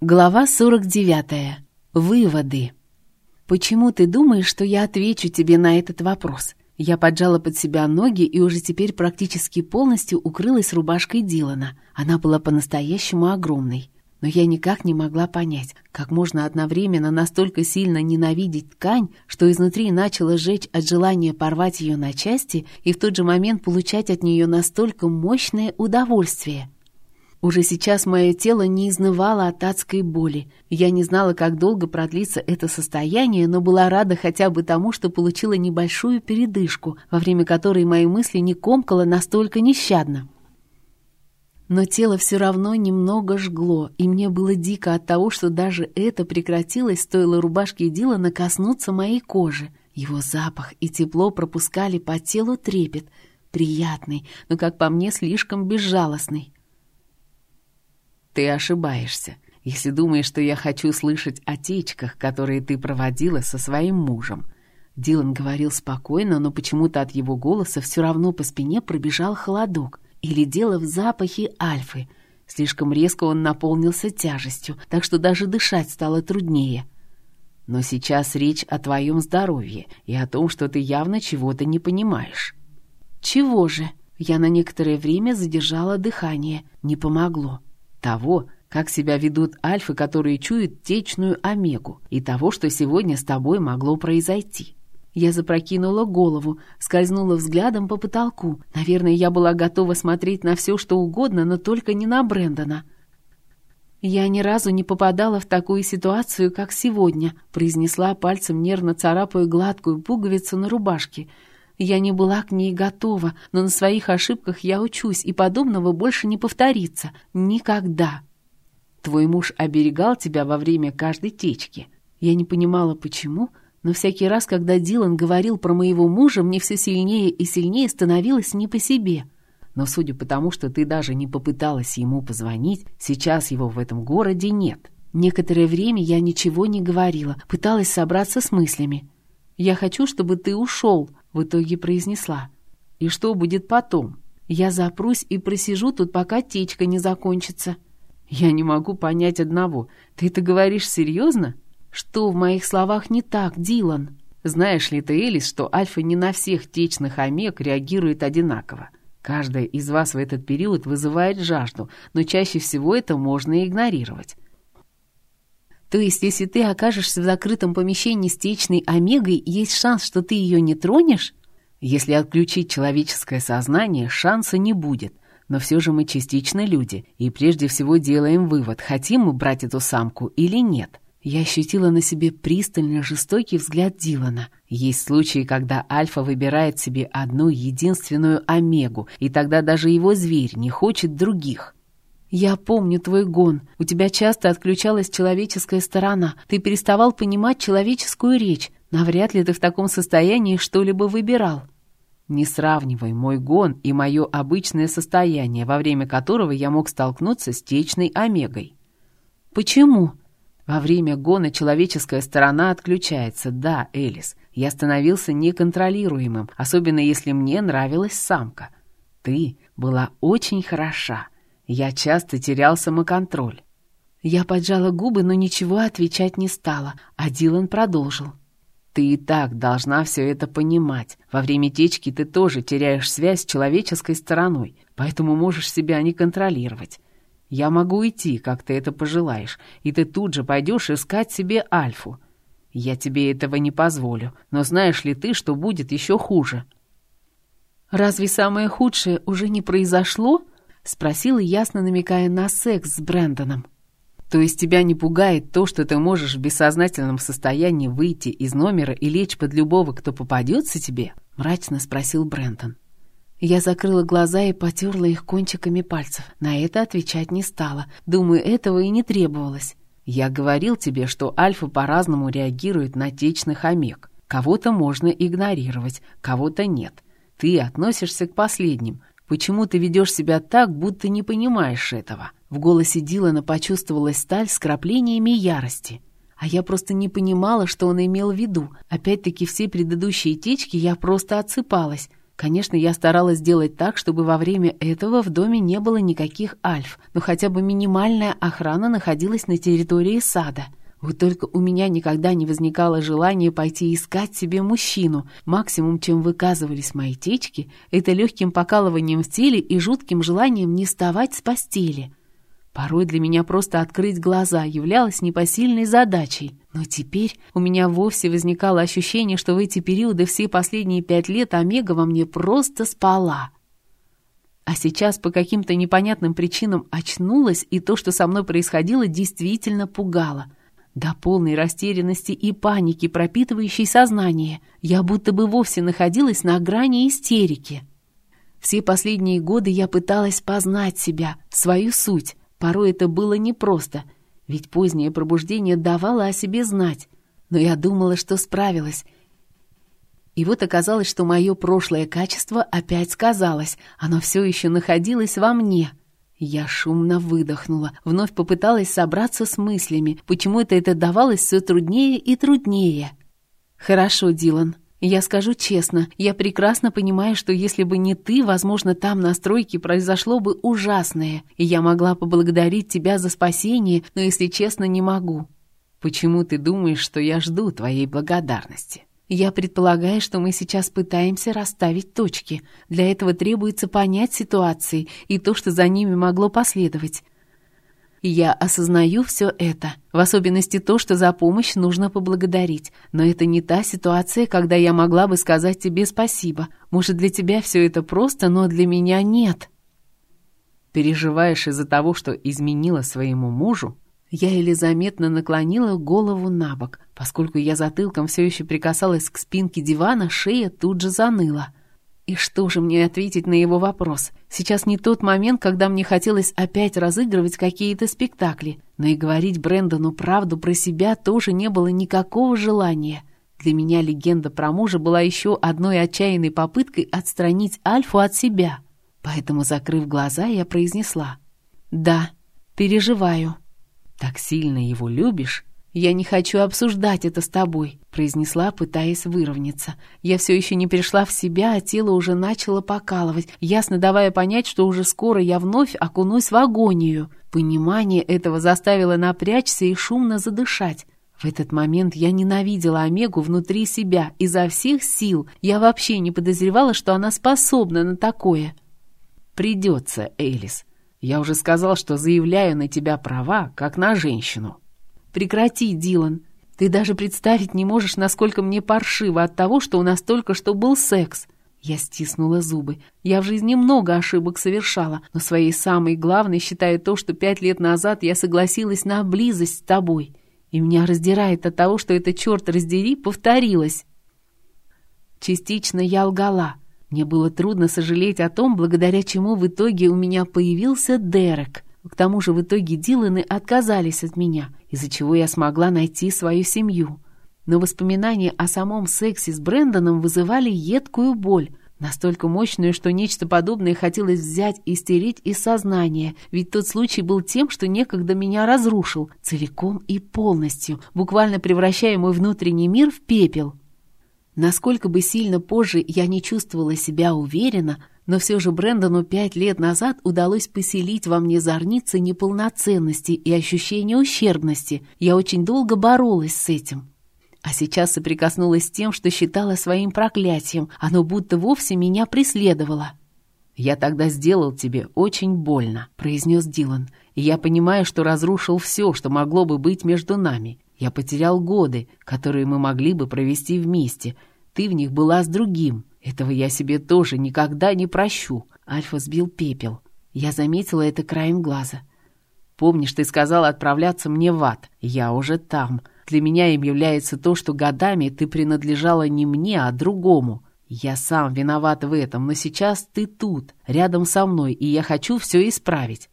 Глава 49. Выводы. «Почему ты думаешь, что я отвечу тебе на этот вопрос?» Я поджала под себя ноги и уже теперь практически полностью укрылась рубашкой Дилана. Она была по-настоящему огромной. Но я никак не могла понять, как можно одновременно настолько сильно ненавидеть ткань, что изнутри начала жечь от желания порвать ее на части и в тот же момент получать от нее настолько мощное удовольствие. Уже сейчас мое тело не изнывало от адской боли. Я не знала, как долго продлится это состояние, но была рада хотя бы тому, что получила небольшую передышку, во время которой мои мысли не комкало настолько нещадно. Но тело все равно немного жгло, и мне было дико от того, что даже это прекратилось, стоило рубашке Дилана коснуться моей кожи. Его запах и тепло пропускали по телу трепет, приятный, но, как по мне, слишком безжалостный. Ты ошибаешься, если думаешь, что я хочу слышать о течках, которые ты проводила со своим мужем. Дилан говорил спокойно, но почему-то от его голоса все равно по спине пробежал холодок. Или дело в запахе альфы. Слишком резко он наполнился тяжестью, так что даже дышать стало труднее. Но сейчас речь о твоем здоровье и о том, что ты явно чего-то не понимаешь. Чего же? Я на некоторое время задержала дыхание. Не помогло того, как себя ведут альфы, которые чуют течную омегу, и того, что сегодня с тобой могло произойти. Я запрокинула голову, скользнула взглядом по потолку. Наверное, я была готова смотреть на все, что угодно, но только не на Брэндона. «Я ни разу не попадала в такую ситуацию, как сегодня», произнесла пальцем, нервно царапая гладкую пуговицу на рубашке. «Я не была к ней готова, но на своих ошибках я учусь, и подобного больше не повторится. Никогда». «Твой муж оберегал тебя во время каждой течки». Я не понимала, почему, но всякий раз, когда Дилан говорил про моего мужа, мне все сильнее и сильнее становилось не по себе. Но судя по тому, что ты даже не попыталась ему позвонить, сейчас его в этом городе нет. Некоторое время я ничего не говорила, пыталась собраться с мыслями. «Я хочу, чтобы ты ушел», — в итоге произнесла. «И что будет потом?» «Я запрусь и просижу тут, пока течка не закончится». «Я не могу понять одного. Ты это говоришь серьезно?» «Что в моих словах не так, Дилан?» «Знаешь ли ты, Элис, что альфа не на всех течных омег реагирует одинаково? Каждая из вас в этот период вызывает жажду, но чаще всего это можно игнорировать. То есть, если ты окажешься в закрытом помещении с течной омегой, есть шанс, что ты ее не тронешь? Если отключить человеческое сознание, шанса не будет. Но все же мы частично люди, и прежде всего делаем вывод, хотим мы брать эту самку или нет. Я ощутила на себе пристально жестокий взгляд Дилана. Есть случаи, когда альфа выбирает себе одну единственную омегу, и тогда даже его зверь не хочет других. «Я помню твой гон. У тебя часто отключалась человеческая сторона. Ты переставал понимать человеческую речь. Навряд ли ты в таком состоянии что-либо выбирал». «Не сравнивай мой гон и мое обычное состояние, во время которого я мог столкнуться с течной омегой». «Почему?» Во время гона человеческая сторона отключается. Да, Элис, я становился неконтролируемым, особенно если мне нравилась самка. Ты была очень хороша. Я часто терял самоконтроль. Я поджала губы, но ничего отвечать не стала, а Дилан продолжил. Ты и так должна все это понимать. Во время течки ты тоже теряешь связь с человеческой стороной, поэтому можешь себя не контролировать. Я могу идти, как ты это пожелаешь, и ты тут же пойдешь искать себе Альфу. Я тебе этого не позволю, но знаешь ли ты, что будет еще хуже?» «Разве самое худшее уже не произошло?» — спросила, ясно намекая на секс с Брэндоном. «То есть тебя не пугает то, что ты можешь в бессознательном состоянии выйти из номера и лечь под любого, кто попадется тебе?» — мрачно спросил Брэндон. Я закрыла глаза и потерла их кончиками пальцев. На это отвечать не стала. Думаю, этого и не требовалось. Я говорил тебе, что альфа по-разному реагирует на течных омег. Кого-то можно игнорировать, кого-то нет. Ты относишься к последним. Почему ты ведешь себя так, будто не понимаешь этого?» В голосе Дилана почувствовалась сталь с краплениями ярости. А я просто не понимала, что он имел в виду. Опять-таки все предыдущие течки я просто отсыпалась. Конечно, я старалась сделать так, чтобы во время этого в доме не было никаких альф, но хотя бы минимальная охрана находилась на территории сада. Вот только у меня никогда не возникало желания пойти искать себе мужчину. Максимум, чем выказывались мои течки, это легким покалыванием в теле и жутким желанием не вставать с постели. Порой для меня просто открыть глаза являлось непосильной задачей. Но теперь у меня вовсе возникало ощущение, что в эти периоды все последние пять лет Омега во мне просто спала. А сейчас по каким-то непонятным причинам очнулась, и то, что со мной происходило, действительно пугало. До полной растерянности и паники, пропитывающей сознание, я будто бы вовсе находилась на грани истерики. Все последние годы я пыталась познать себя, свою суть, Порой это было непросто, ведь позднее пробуждение давало о себе знать. Но я думала, что справилась. И вот оказалось, что мое прошлое качество опять сказалось. Оно все еще находилось во мне. Я шумно выдохнула, вновь попыталась собраться с мыслями. Почему-то это давалось все труднее и труднее. «Хорошо, Дилан», я скажу честно, я прекрасно понимаю, что если бы не ты, возможно, там на стройке произошло бы ужасное, и я могла поблагодарить тебя за спасение, но, если честно, не могу. Почему ты думаешь, что я жду твоей благодарности? Я предполагаю, что мы сейчас пытаемся расставить точки. Для этого требуется понять ситуации и то, что за ними могло последовать. Я осознаю все это, в особенности то, что за помощь нужно поблагодарить. Но это не та ситуация, когда я могла бы сказать тебе спасибо. Может, для тебя все это просто, но для меня нет. Переживаешь из-за того, что изменила своему мужу? Я еле заметно наклонила голову на бок. Поскольку я затылком все еще прикасалась к спинке дивана, шея тут же заныла. И что же мне ответить на его вопрос? Сейчас не тот момент, когда мне хотелось опять разыгрывать какие-то спектакли, но и говорить Брэндону правду про себя тоже не было никакого желания. Для меня легенда про мужа была еще одной отчаянной попыткой отстранить Альфу от себя. Поэтому, закрыв глаза, я произнесла «Да, переживаю». «Так сильно его любишь?» «Я не хочу обсуждать это с тобой», — произнесла, пытаясь выровняться. Я все еще не пришла в себя, а тело уже начало покалывать, ясно давая понять, что уже скоро я вновь окунусь в агонию. Понимание этого заставило напрячься и шумно задышать. В этот момент я ненавидела Омегу внутри себя изо всех сил. Я вообще не подозревала, что она способна на такое. «Придется, Элис. Я уже сказал, что заявляю на тебя права, как на женщину». Прекрати, Дилан. Ты даже представить не можешь, насколько мне паршиво от того, что у нас только что был секс. Я стиснула зубы. Я в жизни много ошибок совершала, но своей самой главной считаю то, что пять лет назад я согласилась на близость с тобой. И меня раздирает от того, что это, черт раздери, повторилось. Частично я лгала. Мне было трудно сожалеть о том, благодаря чему в итоге у меня появился Дерек. К тому же в итоге Диланы отказались от меня, из-за чего я смогла найти свою семью. Но воспоминания о самом сексе с Брэндоном вызывали едкую боль, настолько мощную, что нечто подобное хотелось взять и стереть из сознания, ведь тот случай был тем, что некогда меня разрушил, целиком и полностью, буквально превращая мой внутренний мир в пепел. Насколько бы сильно позже я не чувствовала себя уверенно, но все же Брэндону пять лет назад удалось поселить во мне зорницы неполноценности и ощущения ущербности. Я очень долго боролась с этим. А сейчас соприкоснулась с тем, что считала своим проклятием. Оно будто вовсе меня преследовало. «Я тогда сделал тебе очень больно», — произнес Дилан. «И я понимаю, что разрушил все, что могло бы быть между нами. Я потерял годы, которые мы могли бы провести вместе. Ты в них была с другим. Этого я себе тоже никогда не прощу. Альфа сбил пепел. Я заметила это краем глаза. Помнишь, ты сказала отправляться мне в ад? Я уже там. Для меня им является то, что годами ты принадлежала не мне, а другому. Я сам виноват в этом, но сейчас ты тут, рядом со мной, и я хочу все исправить.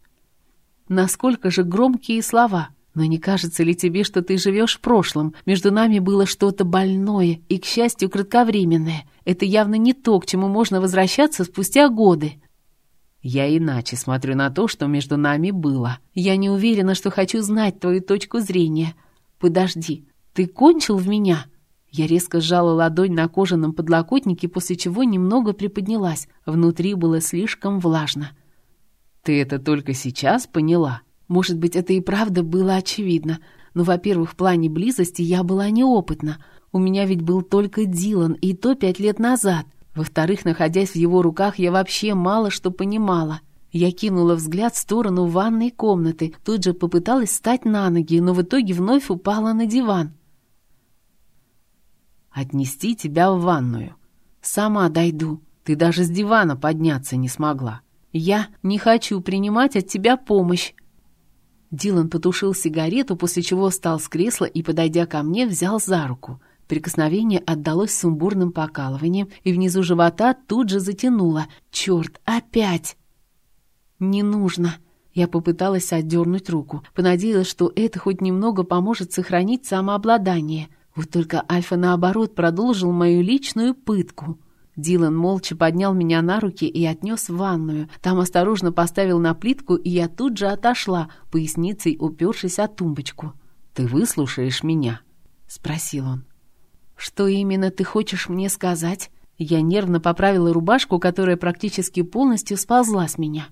Насколько же громкие слова. Но не кажется ли тебе, что ты живешь в прошлом? Между нами было что-то больное и, к счастью, кратковременное. Это явно не то, к чему можно возвращаться спустя годы. Я иначе смотрю на то, что между нами было. Я не уверена, что хочу знать твою точку зрения. Подожди, ты кончил в меня? Я резко сжала ладонь на кожаном подлокотнике, после чего немного приподнялась. Внутри было слишком влажно. «Ты это только сейчас поняла?» Может быть, это и правда было очевидно. Но, во-первых, в плане близости я была неопытна. У меня ведь был только Дилан, и то пять лет назад. Во-вторых, находясь в его руках, я вообще мало что понимала. Я кинула взгляд в сторону ванной комнаты, тут же попыталась встать на ноги, но в итоге вновь упала на диван. «Отнести тебя в ванную. Сама дойду. Ты даже с дивана подняться не смогла. Я не хочу принимать от тебя помощь». Дилан потушил сигарету, после чего встал с кресла и, подойдя ко мне, взял за руку. Прикосновение отдалось сумбурным покалыванием, и внизу живота тут же затянуло. «Черт, опять!» «Не нужно!» Я попыталась отдернуть руку, понадеялась, что это хоть немного поможет сохранить самообладание. Вот только Альфа, наоборот, продолжил мою личную пытку. Дилан молча поднял меня на руки и отнес в ванную. Там осторожно поставил на плитку, и я тут же отошла, поясницей упершись о тумбочку. «Ты выслушаешь меня?» — спросил он. «Что именно ты хочешь мне сказать?» Я нервно поправила рубашку, которая практически полностью сползла с меня.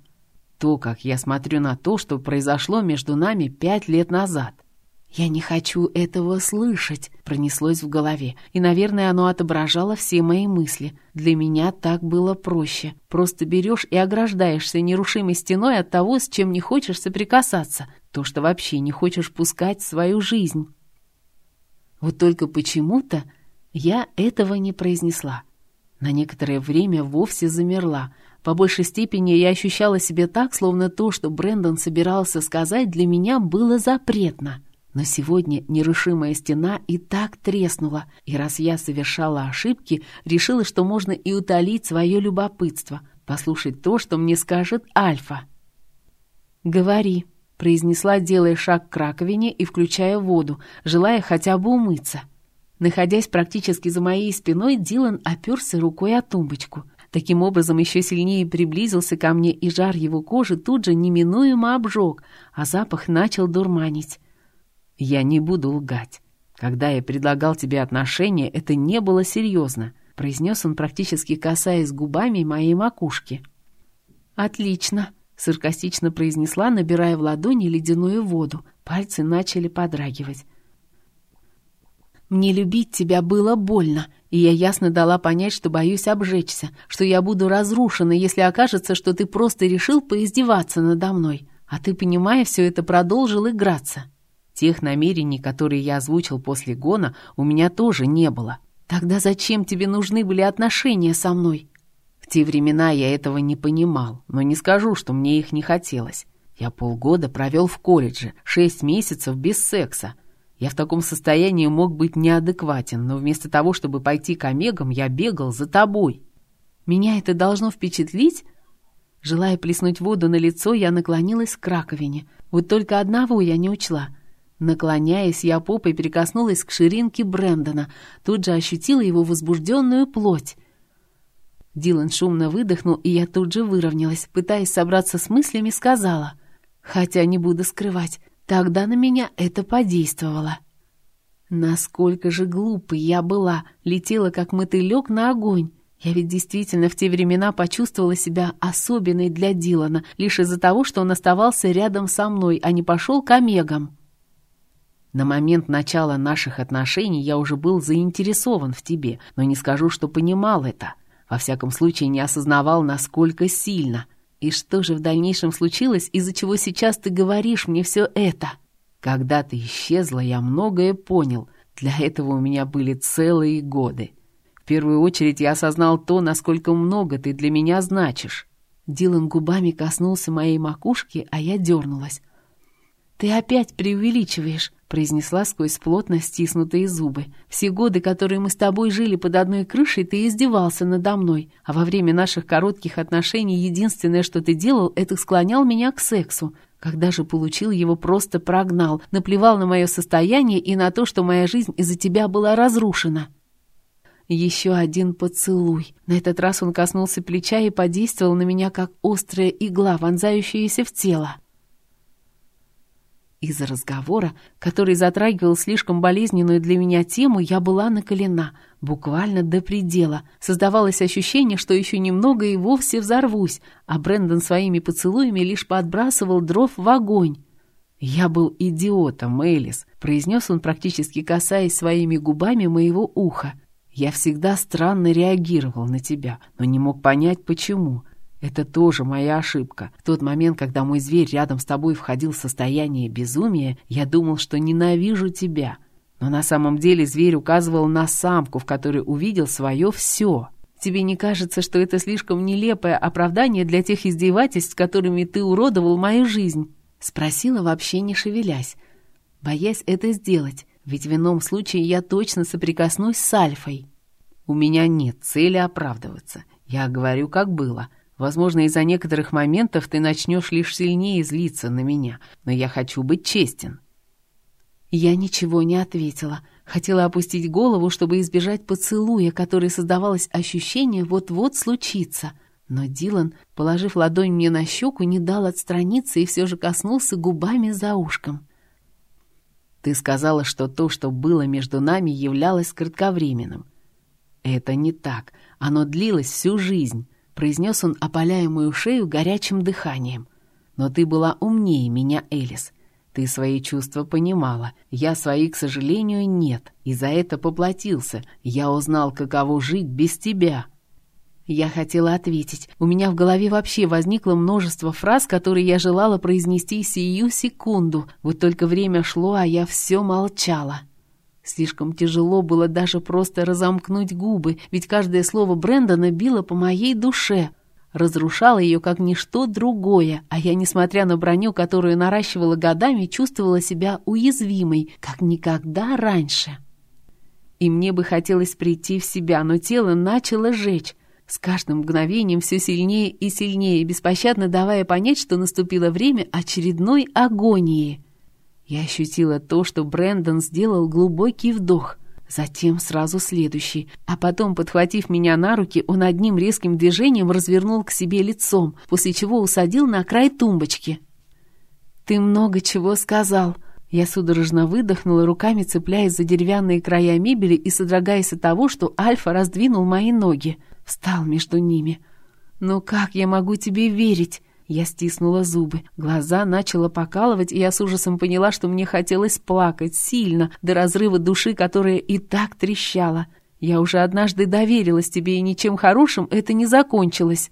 «То, как я смотрю на то, что произошло между нами пять лет назад. «Я не хочу этого слышать», — пронеслось в голове. И, наверное, оно отображало все мои мысли. Для меня так было проще. Просто берешь и ограждаешься нерушимой стеной от того, с чем не хочешь соприкасаться. То, что вообще не хочешь пускать в свою жизнь. Вот только почему-то я этого не произнесла. На некоторое время вовсе замерла. По большей степени я ощущала себя так, словно то, что Брэндон собирался сказать, для меня было запретно. Но сегодня нерушимая стена и так треснула, и раз я совершала ошибки, решила, что можно и утолить свое любопытство, послушать то, что мне скажет Альфа. «Говори», — произнесла, делая шаг к раковине и включая воду, желая хотя бы умыться. Находясь практически за моей спиной, Дилан оперся рукой о тумбочку. Таким образом, еще сильнее приблизился ко мне, и жар его кожи тут же неминуемо обжег, а запах начал дурманить. «Я не буду лгать. Когда я предлагал тебе отношения, это не было серьезно», произнес он, практически касаясь губами моей макушки. «Отлично», — саркастично произнесла, набирая в ладони ледяную воду. Пальцы начали подрагивать. «Мне любить тебя было больно, и я ясно дала понять, что боюсь обжечься, что я буду разрушена, если окажется, что ты просто решил поиздеваться надо мной, а ты, понимая все это, продолжил играться». Тех намерений, которые я озвучил после гона, у меня тоже не было. Тогда зачем тебе нужны были отношения со мной? В те времена я этого не понимал, но не скажу, что мне их не хотелось. Я полгода провел в колледже, шесть месяцев без секса. Я в таком состоянии мог быть неадекватен, но вместо того, чтобы пойти к Омегам, я бегал за тобой. Меня это должно впечатлить? Желая плеснуть воду на лицо, я наклонилась к раковине. Вот только одного я не учла — Наклоняясь, я попой прикоснулась к ширинке Брэндона, тут же ощутила его возбужденную плоть. Дилан шумно выдохнул, и я тут же выровнялась, пытаясь собраться с мыслями, сказала. Хотя не буду скрывать, тогда на меня это подействовало. Насколько же глупой я была, летела как мотылек на огонь. Я ведь действительно в те времена почувствовала себя особенной для Дилана, лишь из-за того, что он оставался рядом со мной, а не пошел к Омегам. На момент начала наших отношений я уже был заинтересован в тебе, но не скажу, что понимал это. Во всяком случае, не осознавал, насколько сильно. И что же в дальнейшем случилось, из-за чего сейчас ты говоришь мне все это? Когда ты исчезла, я многое понял. Для этого у меня были целые годы. В первую очередь я осознал то, насколько много ты для меня значишь. Дилан губами коснулся моей макушки, а я дернулась. «Ты опять преувеличиваешь», — произнесла сквозь плотно стиснутые зубы. «Все годы, которые мы с тобой жили под одной крышей, ты издевался надо мной, а во время наших коротких отношений единственное, что ты делал, это склонял меня к сексу. Когда же получил его, просто прогнал, наплевал на мое состояние и на то, что моя жизнь из-за тебя была разрушена». Еще один поцелуй. На этот раз он коснулся плеча и подействовал на меня, как острая игла, вонзающаяся в тело. Из-за разговора, который затрагивал слишком болезненную для меня тему, я была наколена, буквально до предела. Создавалось ощущение, что еще немного и вовсе взорвусь, а Брэндон своими поцелуями лишь подбрасывал дров в огонь. «Я был идиотом, Элис», — произнес он, практически касаясь своими губами моего уха. «Я всегда странно реагировал на тебя, но не мог понять, почему. Это тоже моя ошибка. В тот момент, когда мой зверь рядом с тобой входил в состояние безумия, я думал, что ненавижу тебя. Но на самом деле зверь указывал на самку, в которой увидел свое все. Тебе не кажется, что это слишком нелепое оправдание для тех издевательств, которыми ты уродовал мою жизнь?» Спросила, вообще не шевелясь, боясь это сделать, ведь в ином случае я точно соприкоснусь с Альфой. «У меня нет цели оправдываться. Я говорю, как было». Возможно, из-за некоторых моментов ты начнешь лишь сильнее злиться на меня, но я хочу быть честен». Я ничего не ответила. Хотела опустить голову, чтобы избежать поцелуя, который создавалось ощущение вот-вот случится. Но Дилан, положив ладонь мне на щеку, не дал отстраниться и все же коснулся губами за ушком. «Ты сказала, что то, что было между нами, являлось кратковременным. Это не так. Оно длилось всю жизнь произнес он, опаляя мою шею горячим дыханием. «Но ты была умнее меня, Элис. Ты свои чувства понимала. Я свои, к сожалению, нет. И за это поплатился. Я узнал, каково жить без тебя». Я хотела ответить. У меня в голове вообще возникло множество фраз, которые я желала произнести сию секунду. Вот только время шло, а я все молчала. Слишком тяжело было даже просто разомкнуть губы, ведь каждое слово Брэндона било по моей душе, разрушало ее как ничто другое, а я, несмотря на броню, которую наращивала годами, чувствовала себя уязвимой, как никогда раньше. И мне бы хотелось прийти в себя, но тело начало жечь, с каждым мгновением все сильнее и сильнее, беспощадно давая понять, что наступило время очередной агонии — я ощутила то, что Брэндон сделал глубокий вдох, затем сразу следующий, а потом, подхватив меня на руки, он одним резким движением развернул к себе лицом, после чего усадил на край тумбочки. «Ты много чего сказал», я судорожно выдохнула, руками цепляясь за деревянные края мебели и содрогаясь от того, что Альфа раздвинул мои ноги, встал между ними. «Ну как я могу тебе верить? Я стиснула зубы, глаза начала покалывать, и я с ужасом поняла, что мне хотелось плакать сильно, до разрыва души, которая и так трещала. Я уже однажды доверилась тебе, и ничем хорошим это не закончилось.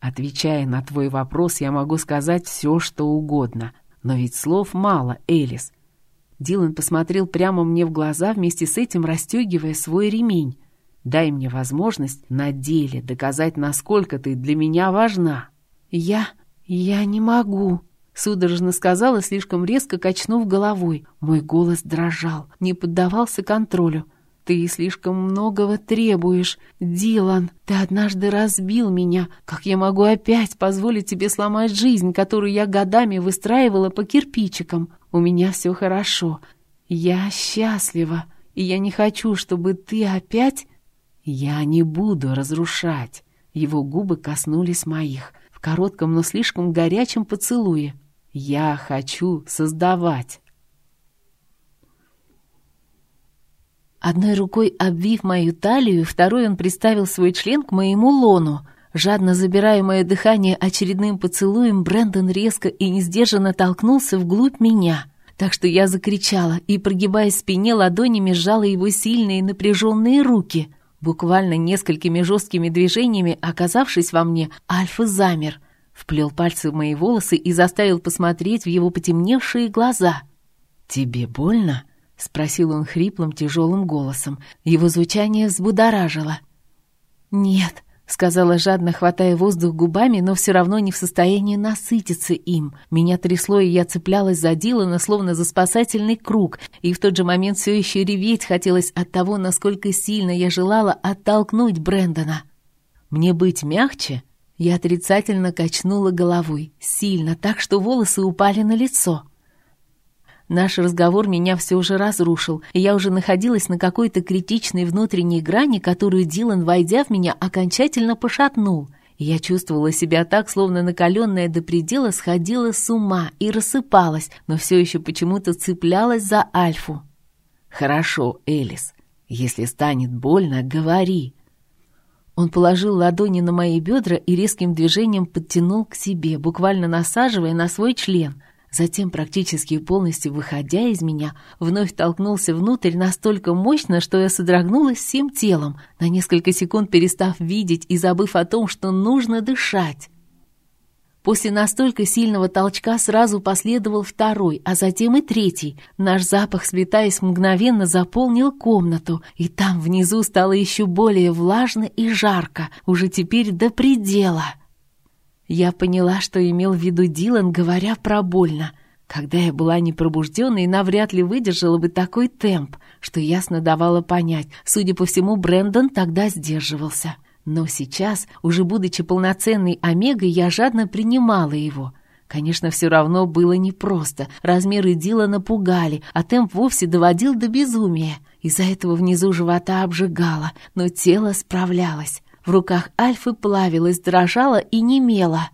Отвечая на твой вопрос, я могу сказать все, что угодно. Но ведь слов мало, Элис. Дилан посмотрел прямо мне в глаза, вместе с этим расстегивая свой ремень. Дай мне возможность на деле доказать, насколько ты для меня важна. «Я... я не могу», — судорожно сказала, слишком резко качнув головой. Мой голос дрожал, не поддавался контролю. «Ты слишком многого требуешь. Дилан, ты однажды разбил меня. Как я могу опять позволить тебе сломать жизнь, которую я годами выстраивала по кирпичикам? У меня все хорошо. Я счастлива, и я не хочу, чтобы ты опять...» «Я не буду разрушать». Его губы коснулись моих в коротком, но слишком горячем поцелуе. «Я хочу создавать». Одной рукой обвив мою талию, второй он приставил свой член к моему лону. Жадно забирая мое дыхание очередным поцелуем, Брэндон резко и несдержанно толкнулся вглубь меня. Так что я закричала и, прогибая спине, ладонями сжала его сильные напряженные руки. Буквально несколькими жесткими движениями, оказавшись во мне, Альфа замер, вплел пальцы в мои волосы и заставил посмотреть в его потемневшие глаза. «Тебе больно?» — спросил он хриплым, тяжелым голосом. Его звучание взбудоражило. «Нет», сказала жадно, хватая воздух губами, но все равно не в состоянии насытиться им. Меня трясло, и я цеплялась за Дилана, словно за спасательный круг, и в тот же момент все еще реветь хотелось от того, насколько сильно я желала оттолкнуть Брэндона. «Мне быть мягче?» Я отрицательно качнула головой, сильно, так что волосы упали на лицо. Наш разговор меня все уже разрушил, и я уже находилась на какой-то критичной внутренней грани, которую Дилан, войдя в меня, окончательно пошатнул. Я чувствовала себя так, словно накаленная до предела сходила с ума и рассыпалась, но все еще почему-то цеплялась за Альфу. «Хорошо, Элис. Если станет больно, говори». Он положил ладони на мои бедра и резким движением подтянул к себе, буквально насаживая на свой член. Затем, практически полностью выходя из меня, вновь толкнулся внутрь настолько мощно, что я содрогнулась всем телом, на несколько секунд перестав видеть и забыв о том, что нужно дышать. После настолько сильного толчка сразу последовал второй, а затем и третий. Наш запах, слетаясь мгновенно, заполнил комнату, и там внизу стало еще более влажно и жарко, уже теперь до предела. Я поняла, что имел в виду Дилан, говоря про больно. Когда я была непробужденной, навряд ли выдержала бы такой темп, что ясно давало понять. Судя по всему, Брэндон тогда сдерживался. Но сейчас, уже будучи полноценной омегой, я жадно принимала его. Конечно, все равно было непросто. Размеры Дилана пугали, а темп вовсе доводил до безумия. Из-за этого внизу живота обжигало, но тело справлялось. В руках Альфы плавилась, дрожала и немела.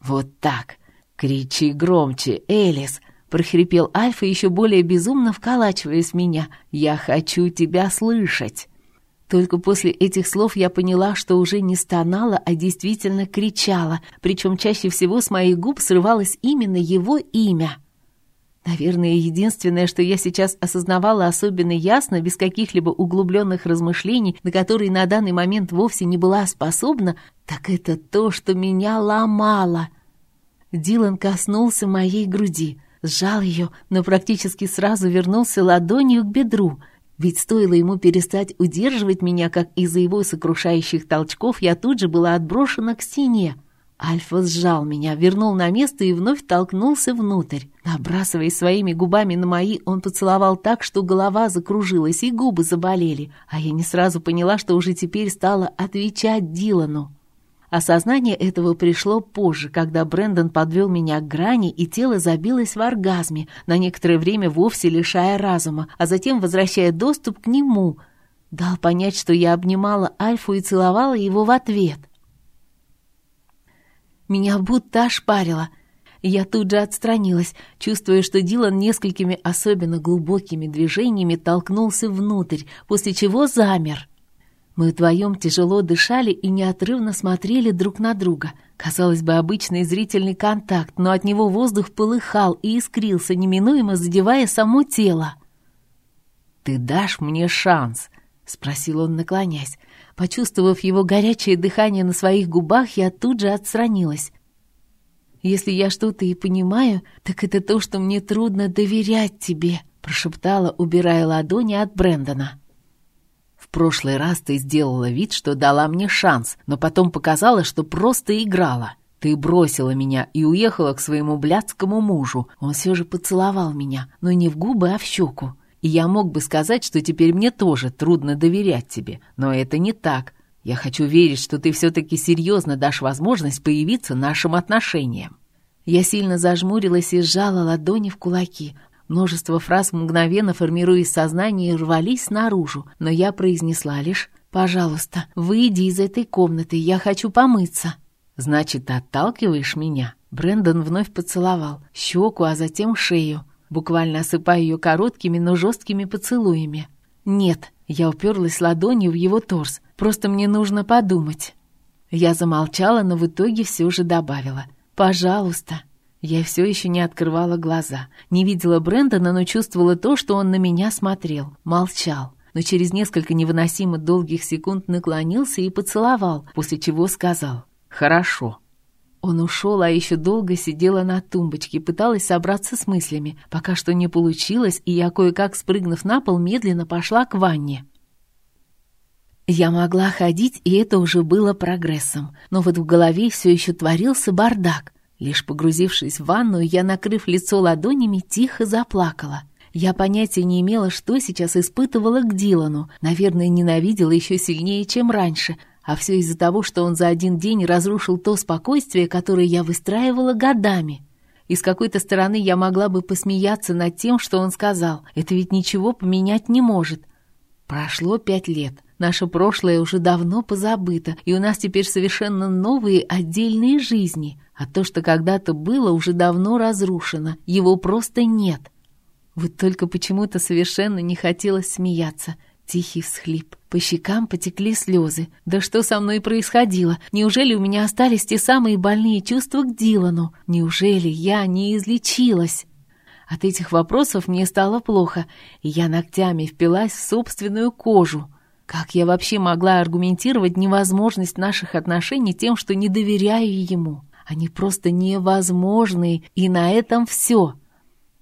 «Вот так! Кричи громче, Элис!» — прохрипел Альфа, еще более безумно вколачиваясь в меня. «Я хочу тебя слышать!» Только после этих слов я поняла, что уже не стонала, а действительно кричала, причем чаще всего с моих губ срывалось именно его имя — Наверное, единственное, что я сейчас осознавала особенно ясно, без каких-либо углубленных размышлений, на которые на данный момент вовсе не была способна, так это то, что меня ломало. Дилан коснулся моей груди, сжал ее, но практически сразу вернулся ладонью к бедру. Ведь стоило ему перестать удерживать меня, как из-за его сокрушающих толчков я тут же была отброшена к стене. Альфа сжал меня, вернул на место и вновь толкнулся внутрь. Набрасываясь своими губами на мои, он поцеловал так, что голова закружилась и губы заболели, а я не сразу поняла, что уже теперь стала отвечать Дилану. Осознание этого пришло позже, когда Брэндон подвел меня к грани, и тело забилось в оргазме, на некоторое время вовсе лишая разума, а затем возвращая доступ к нему. Дал понять, что я обнимала Альфу и целовала его в ответ — меня будто ошпарило. Я тут же отстранилась, чувствуя, что Дилан несколькими особенно глубокими движениями толкнулся внутрь, после чего замер. Мы вдвоем тяжело дышали и неотрывно смотрели друг на друга. Казалось бы, обычный зрительный контакт, но от него воздух полыхал и искрился, неминуемо задевая само тело. «Ты дашь мне шанс?» — спросил он, наклонясь. Почувствовав его горячее дыхание на своих губах, я тут же отстранилась. «Если я что-то и понимаю, так это то, что мне трудно доверять тебе», прошептала, убирая ладони от Брэндона. «В прошлый раз ты сделала вид, что дала мне шанс, но потом показала, что просто играла. Ты бросила меня и уехала к своему блядскому мужу. Он все же поцеловал меня, но не в губы, а в щеку. И я мог бы сказать, что теперь мне тоже трудно доверять тебе, но это не так. Я хочу верить, что ты все-таки серьезно дашь возможность появиться нашим отношениям». Я сильно зажмурилась и сжала ладони в кулаки. Множество фраз, мгновенно формируясь в сознании, рвались наружу, но я произнесла лишь «Пожалуйста, выйди из этой комнаты, я хочу помыться». «Значит, ты отталкиваешь меня?» Брэндон вновь поцеловал щеку, а затем шею буквально осыпая ее короткими, но жесткими поцелуями. «Нет», я уперлась ладонью в его торс, «просто мне нужно подумать». Я замолчала, но в итоге все же добавила. «Пожалуйста». Я все еще не открывала глаза. Не видела Брэндона, но чувствовала то, что он на меня смотрел. Молчал. Но через несколько невыносимо долгих секунд наклонился и поцеловал, после чего сказал «Хорошо». Он ушел, а еще долго сидела на тумбочке, пыталась собраться с мыслями. Пока что не получилось, и я, кое-как спрыгнув на пол, медленно пошла к ванне. Я могла ходить, и это уже было прогрессом. Но вот в голове все еще творился бардак. Лишь погрузившись в ванную, я, накрыв лицо ладонями, тихо заплакала. Я понятия не имела, что сейчас испытывала к Дилану. Наверное, ненавидела еще сильнее, чем раньше — а все из-за того, что он за один день разрушил то спокойствие, которое я выстраивала годами. И с какой-то стороны я могла бы посмеяться над тем, что он сказал. Это ведь ничего поменять не может. Прошло пять лет. Наше прошлое уже давно позабыто, и у нас теперь совершенно новые отдельные жизни. А то, что когда-то было, уже давно разрушено. Его просто нет. Вот только почему-то совершенно не хотелось смеяться. Тихий всхлип. По щекам потекли слезы. Да что со мной происходило? Неужели у меня остались те самые больные чувства к Дилану? Неужели я не излечилась? От этих вопросов мне стало плохо, и я ногтями впилась в собственную кожу. Как я вообще могла аргументировать невозможность наших отношений тем, что не доверяю ему? Они просто невозможны, и на этом все.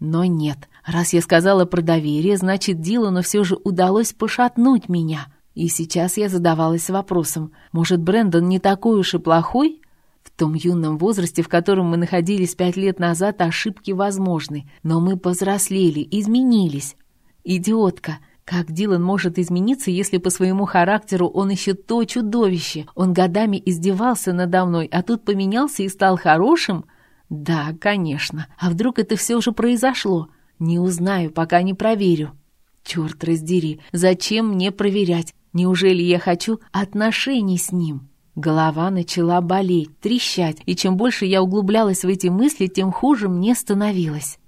Но нет, раз я сказала про доверие, значит, Дилану все же удалось пошатнуть меня. И сейчас я задавалась вопросом, может, Брэндон не такой уж и плохой? В том юном возрасте, в котором мы находились пять лет назад, ошибки возможны, но мы повзрослели, изменились. Идиотка! Как Дилан может измениться, если по своему характеру он еще то чудовище? Он годами издевался надо мной, а тут поменялся и стал хорошим? Да, конечно. А вдруг это все уже произошло? Не узнаю, пока не проверю. Черт раздери, зачем мне проверять? Неужели я хочу отношений с ним? Голова начала болеть, трещать, и чем больше я углублялась в эти мысли, тем хуже мне становилось.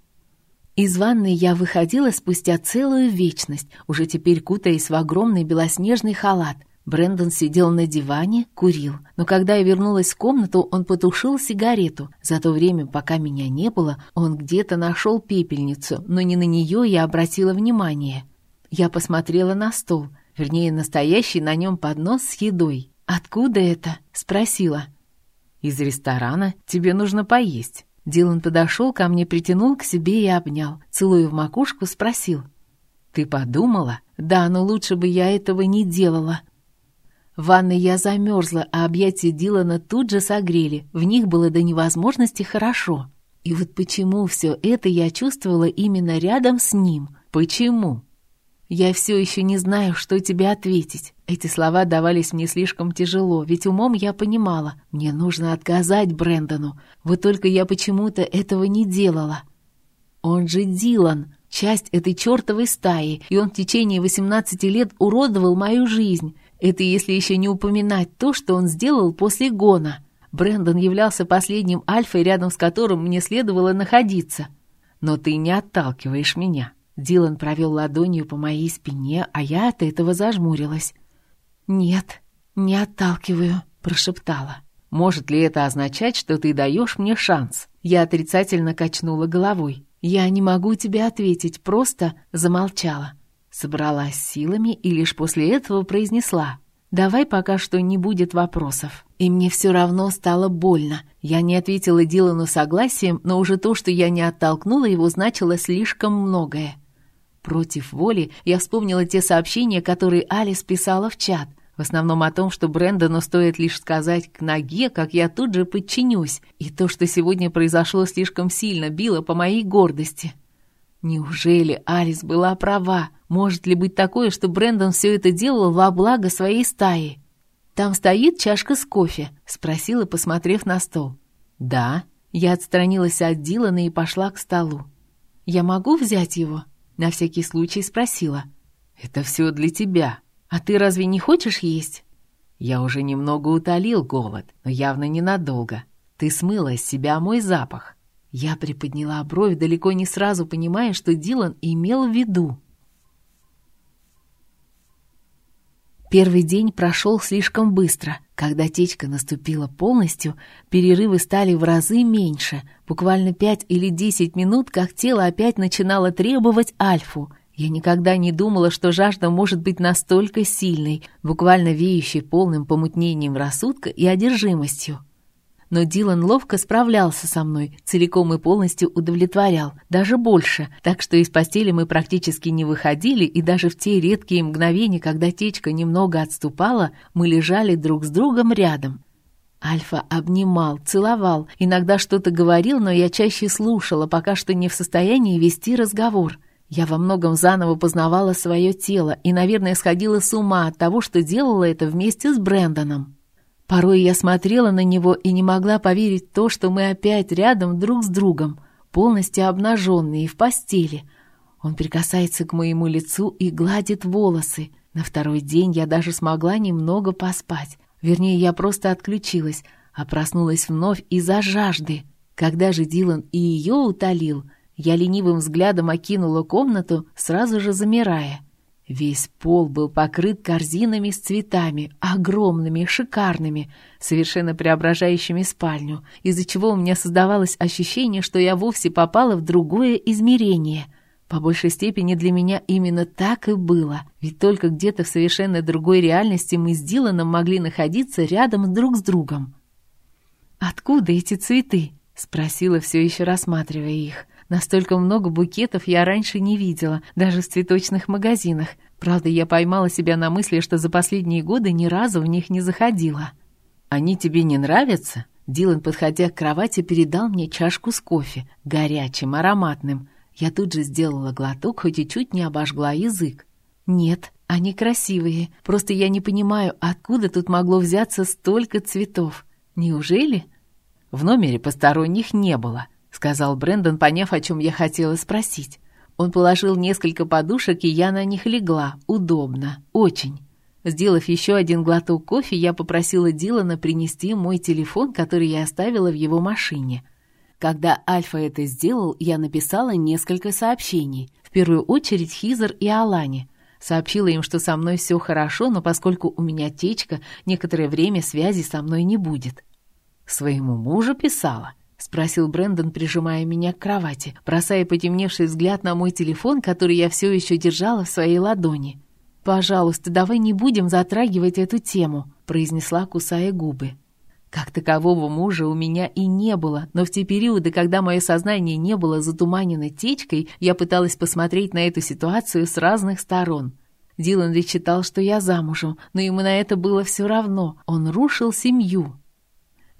Из ванной я выходила спустя целую вечность, уже теперь кутаясь в огромный белоснежный халат. Брэндон сидел на диване, курил. Но когда я вернулась в комнату, он потушил сигарету. За то время, пока меня не было, он где-то нашел пепельницу, но не на нее я обратила внимание. Я посмотрела на стол, вернее, настоящий на нем поднос с едой. «Откуда это?» — спросила. «Из ресторана. Тебе нужно поесть». Дилан подошел ко мне, притянул к себе и обнял. Целуя в макушку, спросил. «Ты подумала?» «Да, но лучше бы я этого не делала». В ванной я замерзла, а объятия Дилана тут же согрели. В них было до невозможности хорошо. И вот почему все это я чувствовала именно рядом с ним? Почему? Я все еще не знаю, что тебе ответить. Эти слова давались мне слишком тяжело, ведь умом я понимала, мне нужно отказать Брэндону. Вот только я почему-то этого не делала. Он же Дилан, часть этой чертовой стаи, и он в течение 18 лет уродовал мою жизнь. Это если еще не упоминать то, что он сделал после гона. Брэндон являлся последним альфой, рядом с которым мне следовало находиться. Но ты не отталкиваешь меня. Дилан провел ладонью по моей спине, а я от этого зажмурилась. «Нет, не отталкиваю», — прошептала. «Может ли это означать, что ты даешь мне шанс?» Я отрицательно качнула головой. «Я не могу тебе ответить, просто замолчала». Собралась силами и лишь после этого произнесла. «Давай пока что не будет вопросов». И мне все равно стало больно. Я не ответила Дилану согласием, но уже то, что я не оттолкнула его, значило слишком многое. Против воли я вспомнила те сообщения, которые Алис писала в чат. В основном о том, что Брэндону стоит лишь сказать к ноге, как я тут же подчинюсь. И то, что сегодня произошло слишком сильно, било по моей гордости. Неужели Алис была права? Может ли быть такое, что Брэндон все это делал во благо своей стаи? «Там стоит чашка с кофе?» — спросила, посмотрев на стол. «Да». Я отстранилась от Дилана и пошла к столу. «Я могу взять его?» На всякий случай спросила. «Это все для тебя. А ты разве не хочешь есть?» «Я уже немного утолил голод, но явно ненадолго. Ты смыла с себя мой запах». Я приподняла бровь, далеко не сразу понимая, что Дилан имел в виду. Первый день прошел слишком быстро. Когда течка наступила полностью, перерывы стали в разы меньше. Буквально пять или десять минут, как тело опять начинало требовать альфу. Я никогда не думала, что жажда может быть настолько сильной, буквально веющей полным помутнением рассудка и одержимостью но Дилан ловко справлялся со мной, целиком и полностью удовлетворял, даже больше, так что из постели мы практически не выходили, и даже в те редкие мгновения, когда течка немного отступала, мы лежали друг с другом рядом. Альфа обнимал, целовал, иногда что-то говорил, но я чаще слушала, пока что не в состоянии вести разговор. Я во многом заново познавала свое тело и, наверное, сходила с ума от того, что делала это вместе с Брэндоном. Порой я смотрела на него и не могла поверить то, что мы опять рядом друг с другом, полностью обнаженные в постели. Он прикасается к моему лицу и гладит волосы. На второй день я даже смогла немного поспать. Вернее, я просто отключилась, а проснулась вновь из-за жажды. Когда же Дилан и ее утолил, я ленивым взглядом окинула комнату, сразу же замирая. Весь пол был покрыт корзинами с цветами, огромными, шикарными, совершенно преображающими спальню, из-за чего у меня создавалось ощущение, что я вовсе попала в другое измерение. По большей степени для меня именно так и было, ведь только где-то в совершенно другой реальности мы с Диланом могли находиться рядом друг с другом. «Откуда эти цветы?» — спросила, все еще рассматривая их. Настолько много букетов я раньше не видела, даже в цветочных магазинах. Правда, я поймала себя на мысли, что за последние годы ни разу в них не заходила. «Они тебе не нравятся?» Дилан, подходя к кровати, передал мне чашку с кофе, горячим, ароматным. Я тут же сделала глоток, хоть и чуть не обожгла язык. «Нет, они красивые. Просто я не понимаю, откуда тут могло взяться столько цветов. Неужели?» В номере посторонних не было сказал Брэндон, поняв, о чем я хотела спросить. Он положил несколько подушек, и я на них легла. Удобно. Очень. Сделав еще один глоток кофе, я попросила Дилана принести мой телефон, который я оставила в его машине. Когда Альфа это сделал, я написала несколько сообщений. В первую очередь Хизер и Алане. Сообщила им, что со мной все хорошо, но поскольку у меня течка, некоторое время связи со мной не будет. Своему мужу писала —— спросил Брэндон, прижимая меня к кровати, бросая потемневший взгляд на мой телефон, который я все еще держала в своей ладони. «Пожалуйста, давай не будем затрагивать эту тему», — произнесла, кусая губы. Как такового мужа у меня и не было, но в те периоды, когда мое сознание не было затуманено течкой, я пыталась посмотреть на эту ситуацию с разных сторон. Дилан ведь считал, что я замужем, но ему на это было все равно. Он рушил семью,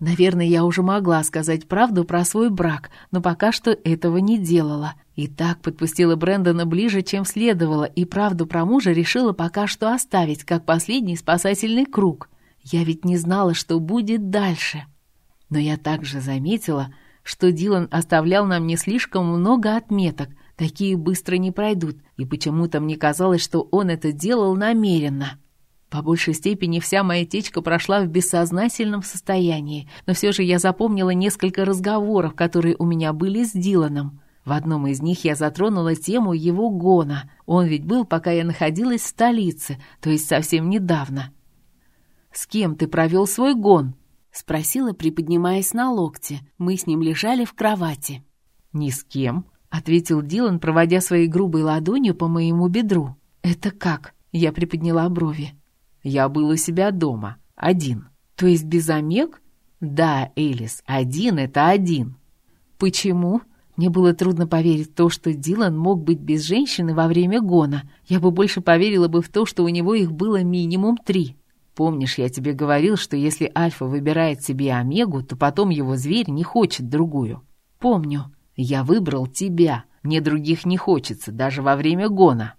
Наверное, я уже могла сказать правду про свой брак, но пока что этого не делала. И так подпустила Брэндона ближе, чем следовало, и правду про мужа решила пока что оставить, как последний спасательный круг. Я ведь не знала, что будет дальше. Но я также заметила, что Дилан оставлял нам не слишком много отметок, такие быстро не пройдут, и почему-то мне казалось, что он это делал намеренно. По большей степени вся моя течка прошла в бессознательном состоянии, но все же я запомнила несколько разговоров, которые у меня были с Диланом. В одном из них я затронула тему его гона. Он ведь был, пока я находилась в столице, то есть совсем недавно. «С кем ты провел свой гон?» — спросила, приподнимаясь на локте. Мы с ним лежали в кровати. «Ни с кем», — ответил Дилан, проводя своей грубой ладонью по моему бедру. «Это как?» — я приподняла брови. Я был у себя дома, один. То есть без омег? Да, Элис, один — это один. Почему? Мне было трудно поверить в то, что Дилан мог быть без женщины во время гона. Я бы больше поверила бы в то, что у него их было минимум три. Помнишь, я тебе говорил, что если Альфа выбирает себе Омегу, то потом его зверь не хочет другую? Помню. Я выбрал тебя. Мне других не хочется, даже во время гона.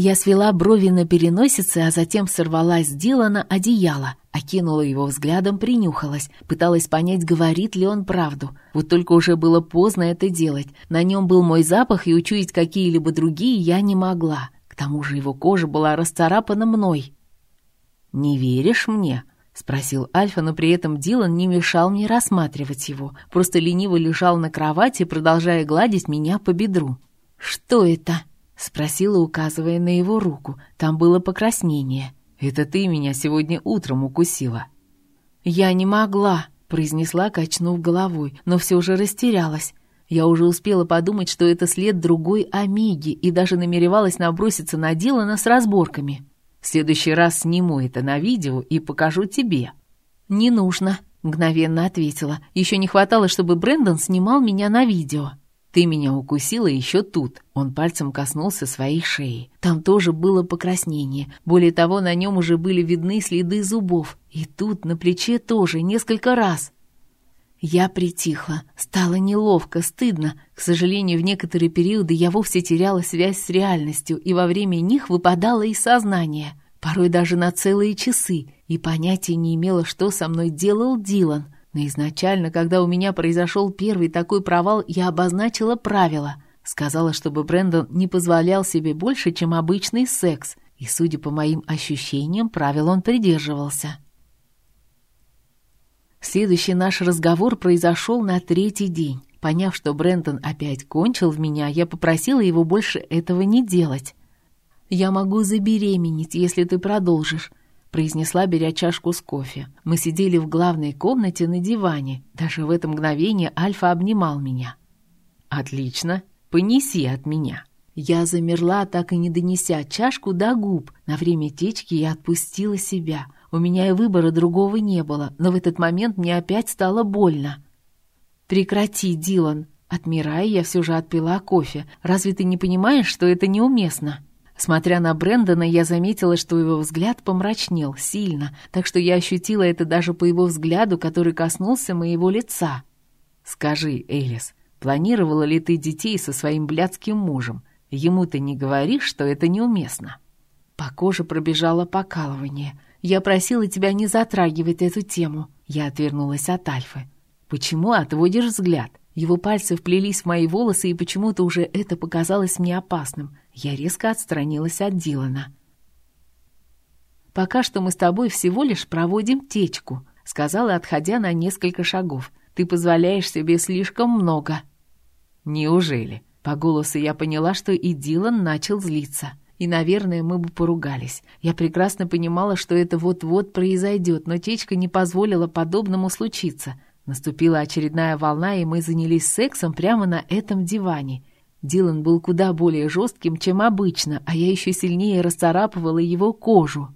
Я свела брови на переносице, а затем сорвала с Дилана одеяло, окинула его взглядом, принюхалась, пыталась понять, говорит ли он правду. Вот только уже было поздно это делать. На нем был мой запах, и учуять какие-либо другие я не могла. К тому же его кожа была расцарапана мной. «Не веришь мне?» — спросил Альфа, но при этом Дилан не мешал мне рассматривать его, просто лениво лежал на кровати, продолжая гладить меня по бедру. «Что это?» — спросила, указывая на его руку. Там было покраснение. «Это ты меня сегодня утром укусила». «Я не могла», — произнесла, качнув головой, но все же растерялась. Я уже успела подумать, что это след другой Амиги, и даже намеревалась наброситься на Дилана с разборками. «В следующий раз сниму это на видео и покажу тебе». «Не нужно», — мгновенно ответила. «Еще не хватало, чтобы Брэндон снимал меня на видео». Ты меня укусила еще тут. Он пальцем коснулся своей шеи. Там тоже было покраснение. Более того, на нем уже были видны следы зубов. И тут на плече тоже несколько раз. Я притихла. Стало неловко, стыдно. К сожалению, в некоторые периоды я вовсе теряла связь с реальностью, и во время них выпадало из сознания. Порой даже на целые часы. И понятия не имела, что со мной делал Дилан — но изначально, когда у меня произошел первый такой провал, я обозначила правила. Сказала, чтобы Брэндон не позволял себе больше, чем обычный секс. И, судя по моим ощущениям, правил он придерживался. Следующий наш разговор произошел на третий день. Поняв, что Брентон опять кончил в меня, я попросила его больше этого не делать. «Я могу забеременеть, если ты продолжишь», — произнесла, беря чашку с кофе. Мы сидели в главной комнате на диване. Даже в это мгновение Альфа обнимал меня. «Отлично. Понеси от меня». Я замерла, так и не донеся чашку до губ. На время течки я отпустила себя. У меня и выбора другого не было, но в этот момент мне опять стало больно. «Прекрати, Дилан!» Отмирая, я все же отпила кофе. «Разве ты не понимаешь, что это неуместно?» Смотря на Брэндона, я заметила, что его взгляд помрачнел сильно, так что я ощутила это даже по его взгляду, который коснулся моего лица. «Скажи, Элис, планировала ли ты детей со своим блядским мужем? Ему ты не говоришь, что это неуместно?» По коже пробежало покалывание. «Я просила тебя не затрагивать эту тему». Я отвернулась от Альфы. «Почему отводишь взгляд?» Его пальцы вплелись в мои волосы, и почему-то уже это показалось мне опасным. Я резко отстранилась от Дилана. «Пока что мы с тобой всего лишь проводим течку», — сказала, отходя на несколько шагов. «Ты позволяешь себе слишком много». «Неужели?» По голосу я поняла, что и Дилан начал злиться. И, наверное, мы бы поругались. Я прекрасно понимала, что это вот-вот произойдет, но течка не позволила подобному случиться — Наступила очередная волна, и мы занялись сексом прямо на этом диване. Дилан был куда более жестким, чем обычно, а я еще сильнее расцарапывала его кожу.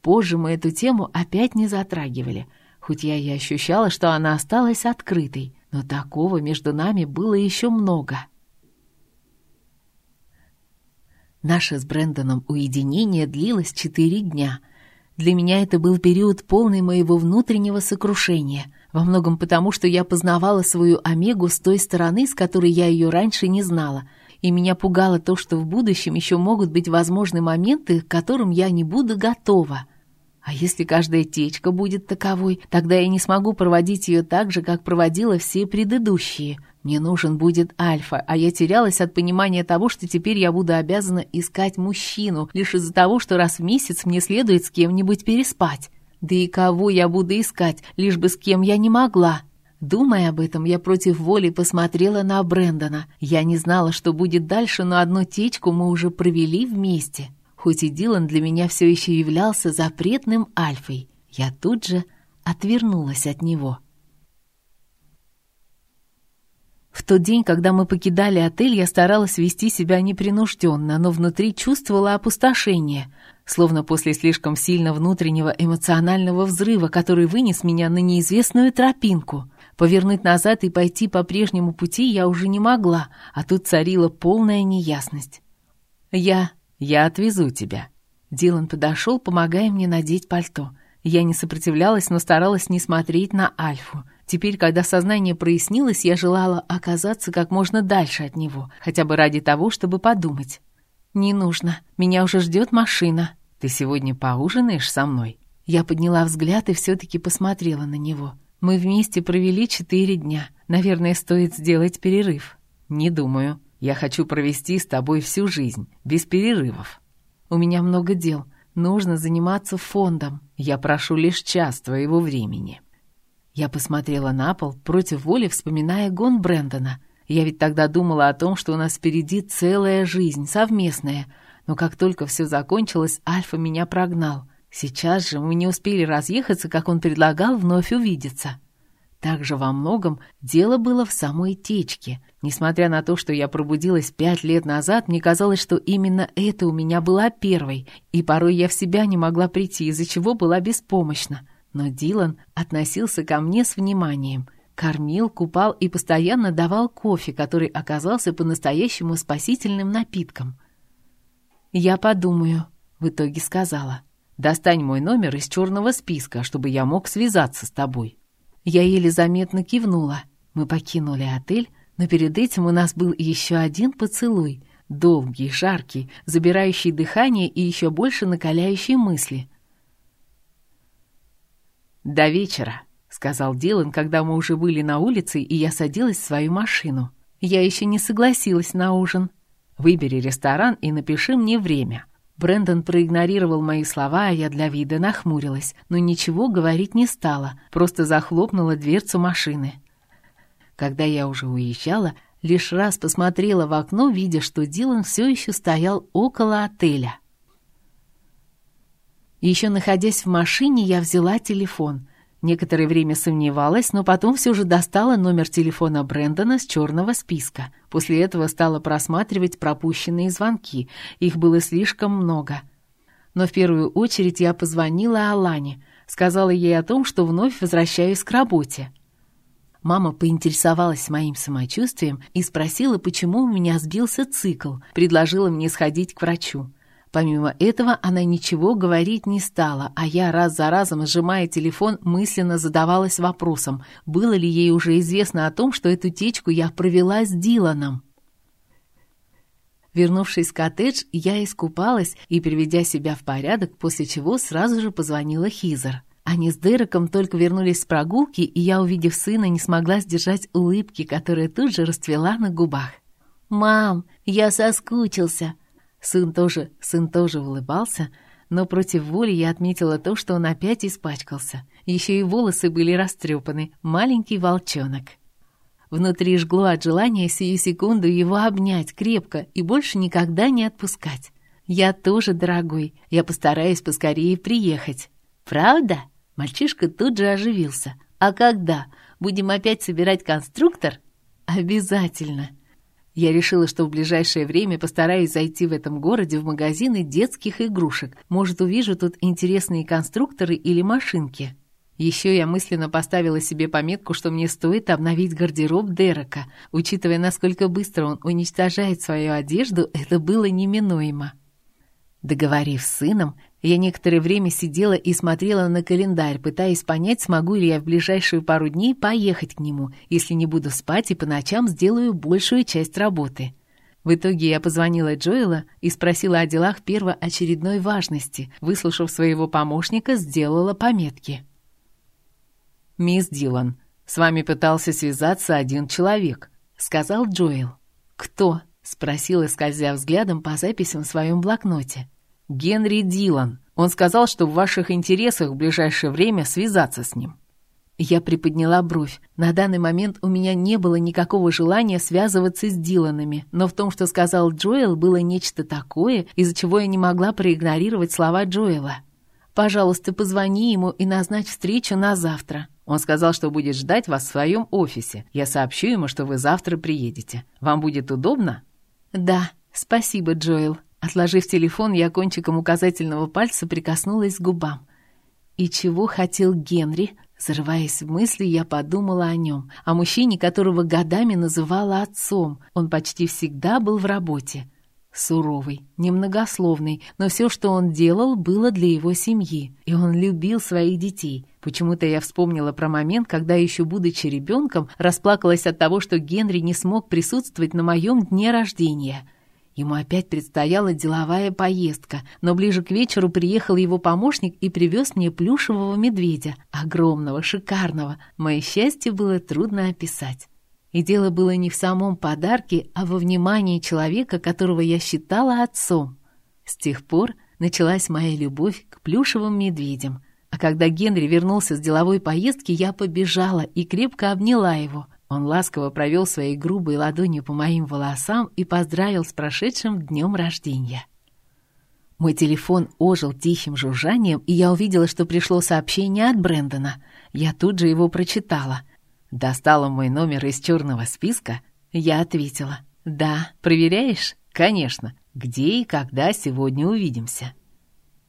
Позже мы эту тему опять не затрагивали, хоть я и ощущала, что она осталась открытой, но такого между нами было еще много. Наше с Брэндоном уединение длилось четыре дня. Для меня это был период полный моего внутреннего сокрушения — во многом потому, что я познавала свою Омегу с той стороны, с которой я ее раньше не знала, и меня пугало то, что в будущем еще могут быть возможны моменты, к которым я не буду готова. А если каждая течка будет таковой, тогда я не смогу проводить ее так же, как проводила все предыдущие. Мне нужен будет альфа, а я терялась от понимания того, что теперь я буду обязана искать мужчину, лишь из-за того, что раз в месяц мне следует с кем-нибудь переспать. Да и кого я буду искать, лишь бы с кем я не могла? Думая об этом, я против воли посмотрела на Брэндона. Я не знала, что будет дальше, но одну течку мы уже провели вместе. Хоть и Дилан для меня все еще являлся запретным альфой, я тут же отвернулась от него. В тот день, когда мы покидали отель, я старалась вести себя непринужденно, но внутри чувствовала опустошение, словно после слишком сильно внутреннего эмоционального взрыва, который вынес меня на неизвестную тропинку. Повернуть назад и пойти по прежнему пути я уже не могла, а тут царила полная неясность. «Я... я отвезу тебя». Дилан подошел, помогая мне надеть пальто. Я не сопротивлялась, но старалась не смотреть на Альфу. Теперь, когда сознание прояснилось, я желала оказаться как можно дальше от него, хотя бы ради того, чтобы подумать. «Не нужно. Меня уже ждет машина. Ты сегодня поужинаешь со мной?» Я подняла взгляд и все-таки посмотрела на него. «Мы вместе провели четыре дня. Наверное, стоит сделать перерыв». «Не думаю. Я хочу провести с тобой всю жизнь, без перерывов». «У меня много дел. Нужно заниматься фондом. Я прошу лишь час твоего времени». Я посмотрела на пол, против воли вспоминая гон Брэндона. Я ведь тогда думала о том, что у нас впереди целая жизнь, совместная. Но как только все закончилось, Альфа меня прогнал. Сейчас же мы не успели разъехаться, как он предлагал вновь увидеться. Также во многом дело было в самой течке. Несмотря на то, что я пробудилась пять лет назад, мне казалось, что именно это у меня была первой, и порой я в себя не могла прийти, из-за чего была беспомощна. Но Дилан относился ко мне с вниманием. Кормил, купал и постоянно давал кофе, который оказался по-настоящему спасительным напитком. «Я подумаю», — в итоге сказала. «Достань мой номер из черного списка, чтобы я мог связаться с тобой». Я еле заметно кивнула. Мы покинули отель, но перед этим у нас был еще один поцелуй. Долгий, жаркий, забирающий дыхание и еще больше накаляющий мысли. «До вечера», — сказал Дилан, когда мы уже были на улице, и я садилась в свою машину. Я еще не согласилась на ужин. Выбери ресторан и напиши мне время. Брэндон проигнорировал мои слова, а я для вида нахмурилась, но ничего говорить не стала, просто захлопнула дверцу машины. Когда я уже уезжала, лишь раз посмотрела в окно, видя, что Дилан все еще стоял около отеля. Еще находясь в машине, я взяла телефон. Некоторое время сомневалась, но потом все же достала номер телефона Брэндона с черного списка. После этого стала просматривать пропущенные звонки. Их было слишком много. Но в первую очередь я позвонила Алане. Сказала ей о том, что вновь возвращаюсь к работе. Мама поинтересовалась моим самочувствием и спросила, почему у меня сбился цикл, предложила мне сходить к врачу. Помимо этого, она ничего говорить не стала, а я раз за разом, сжимая телефон, мысленно задавалась вопросом, было ли ей уже известно о том, что эту течку я провела с Диланом. Вернувшись в коттедж, я искупалась и, приведя себя в порядок, после чего сразу же позвонила Хизер. Они с Дереком только вернулись с прогулки, и я, увидев сына, не смогла сдержать улыбки, которая тут же расцвела на губах. «Мам, я соскучился!» Сын тоже, сын тоже улыбался, но против воли я отметила то, что он опять испачкался. Еще и волосы были растрепаны, маленький волчонок. Внутри жгло от желания сию секунду его обнять крепко и больше никогда не отпускать. «Я тоже, дорогой, я постараюсь поскорее приехать». «Правда?» Мальчишка тут же оживился. «А когда? Будем опять собирать конструктор?» «Обязательно!» Я решила, что в ближайшее время постараюсь зайти в этом городе в магазины детских игрушек. Может, увижу тут интересные конструкторы или машинки. Еще я мысленно поставила себе пометку, что мне стоит обновить гардероб Дерека. Учитывая, насколько быстро он уничтожает свою одежду, это было неминуемо. Договорив с сыном, я некоторое время сидела и смотрела на календарь, пытаясь понять, смогу ли я в ближайшие пару дней поехать к нему, если не буду спать и по ночам сделаю большую часть работы. В итоге я позвонила Джоэла и спросила о делах первоочередной важности. Выслушав своего помощника, сделала пометки. «Мисс Дилан, с вами пытался связаться один человек», — сказал Джоэл. «Кто?» — спросила, скользя взглядом по записям в своем блокноте. Генри Дилан. Он сказал, что в ваших интересах в ближайшее время связаться с ним». Я приподняла бровь. На данный момент у меня не было никакого желания связываться с Диланами, но в том, что сказал Джоэл, было нечто такое, из-за чего я не могла проигнорировать слова Джоэла. «Пожалуйста, позвони ему и назначь встречу на завтра». Он сказал, что будет ждать вас в своем офисе. Я сообщу ему, что вы завтра приедете. Вам будет удобно?» «Да, спасибо, Джоэл», Отложив телефон, я кончиком указательного пальца прикоснулась к губам. И чего хотел Генри? Зарываясь в мысли, я подумала о нем, о мужчине, которого годами называла отцом. Он почти всегда был в работе. Суровый, немногословный, но все, что он делал, было для его семьи, и он любил своих детей. Почему-то я вспомнила про момент, когда еще будучи ребенком, расплакалась от того, что Генри не смог присутствовать на моем дне рождения. Ему опять предстояла деловая поездка, но ближе к вечеру приехал его помощник и привез мне плюшевого медведя, огромного, шикарного. Мое счастье было трудно описать. И дело было не в самом подарке, а во внимании человека, которого я считала отцом. С тех пор началась моя любовь к плюшевым медведям. А когда Генри вернулся с деловой поездки, я побежала и крепко обняла его — он ласково провел своей грубой ладонью по моим волосам и поздравил с прошедшим днем рождения. Мой телефон ожил тихим жужжанием, и я увидела, что пришло сообщение от Брэндона. Я тут же его прочитала. Достала мой номер из черного списка. Я ответила. «Да, проверяешь?» «Конечно. Где и когда сегодня увидимся?»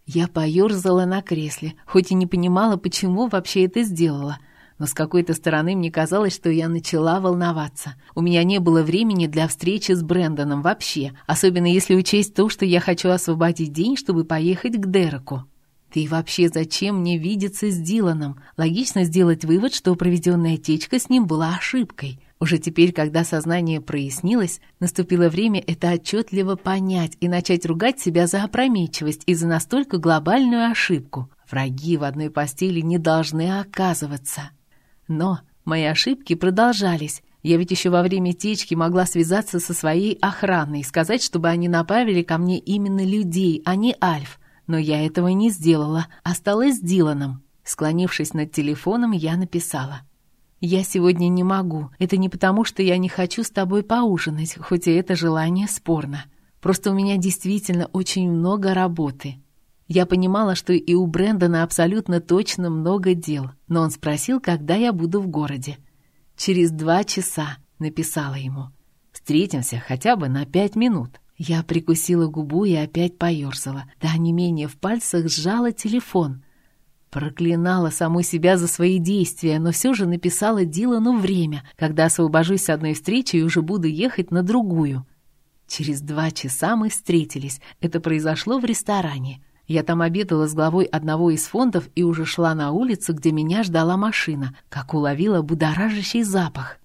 Я поёрзала на кресле, хоть и не понимала, почему вообще это сделала — но с какой-то стороны мне казалось, что я начала волноваться. У меня не было времени для встречи с Брэндоном вообще, особенно если учесть то, что я хочу освободить день, чтобы поехать к Дереку. Да и вообще, зачем мне видеться с Диланом? Логично сделать вывод, что проведенная течка с ним была ошибкой. Уже теперь, когда сознание прояснилось, наступило время это отчетливо понять и начать ругать себя за опрометчивость и за настолько глобальную ошибку. Враги в одной постели не должны оказываться. Но мои ошибки продолжались. Я ведь еще во время течки могла связаться со своей охраной и сказать, чтобы они направили ко мне именно людей, а не Альф. Но я этого не сделала, осталась с Диланом. Склонившись над телефоном, я написала. «Я сегодня не могу. Это не потому, что я не хочу с тобой поужинать, хоть и это желание спорно. Просто у меня действительно очень много работы. Я понимала, что и у Брэндона абсолютно точно много дел, но он спросил, когда я буду в городе. «Через два часа», — написала ему. «Встретимся хотя бы на пять минут». Я прикусила губу и опять поерзала. Да не менее в пальцах сжала телефон. Проклинала саму себя за свои действия, но все же написала Дилану время, когда освобожусь с одной встречи и уже буду ехать на другую. Через два часа мы встретились. Это произошло в ресторане. Я там обедала с главой одного из фондов и уже шла на улицу, где меня ждала машина, как уловила будоражащий запах.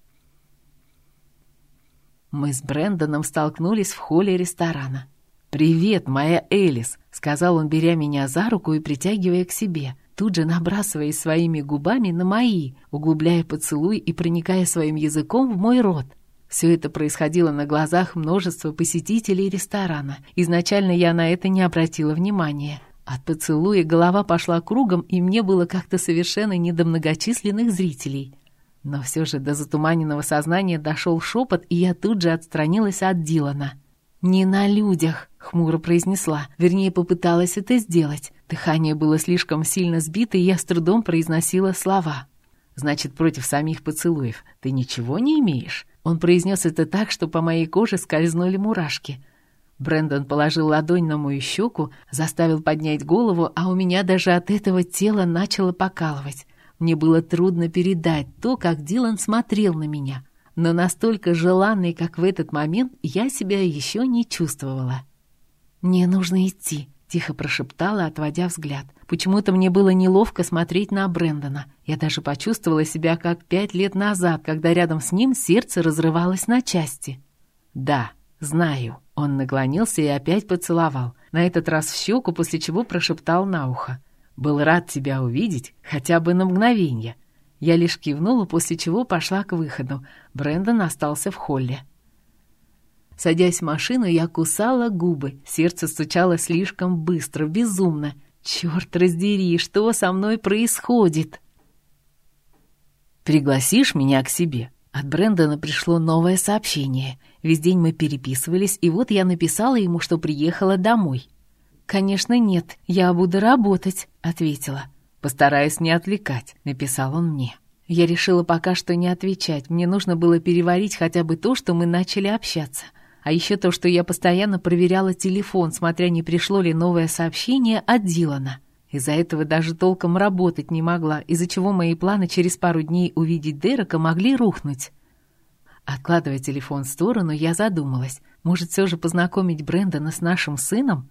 Мы с Брэндоном столкнулись в холле ресторана. «Привет, моя Элис», — сказал он, беря меня за руку и притягивая к себе, тут же набрасываясь своими губами на мои, углубляя поцелуй и проникая своим языком в мой рот. Все это происходило на глазах множества посетителей ресторана. Изначально я на это не обратила внимания. От поцелуя голова пошла кругом, и мне было как-то совершенно не до многочисленных зрителей. Но все же до затуманенного сознания дошел шепот, и я тут же отстранилась от Дилана. «Не на людях», — хмуро произнесла. Вернее, попыталась это сделать. Дыхание было слишком сильно сбито, и я с трудом произносила слова. «Значит, против самих поцелуев ты ничего не имеешь?» Он произнес это так, что по моей коже скользнули мурашки. Брендон положил ладонь на мою щеку, заставил поднять голову, а у меня даже от этого тело начало покалывать. Мне было трудно передать то, как Дилан смотрел на меня. Но настолько желанной, как в этот момент, я себя еще не чувствовала. «Мне нужно идти», Тихо прошептала, отводя взгляд. Почему-то мне было неловко смотреть на Брэндона. Я даже почувствовала себя как пять лет назад, когда рядом с ним сердце разрывалось на части. «Да, знаю». Он наклонился и опять поцеловал. На этот раз в щеку, после чего прошептал на ухо. «Был рад тебя увидеть, хотя бы на мгновение». Я лишь кивнула, после чего пошла к выходу. Брэндон остался в холле. Садясь в машину, я кусала губы. Сердце стучало слишком быстро, безумно. Черт раздери, что со мной происходит? «Пригласишь меня к себе?» От Брэндона пришло новое сообщение. Весь день мы переписывались, и вот я написала ему, что приехала домой. «Конечно нет, я буду работать», — ответила. «Постараюсь не отвлекать», — написал он мне. Я решила пока что не отвечать. Мне нужно было переварить хотя бы то, что мы начали общаться. А еще то, что я постоянно проверяла телефон, смотря не пришло ли новое сообщение от Дилана. Из-за этого даже толком работать не могла, из-за чего мои планы через пару дней увидеть Дерека могли рухнуть. Откладывая телефон в сторону, я задумалась. Может, все же познакомить Брэндона с нашим сыном?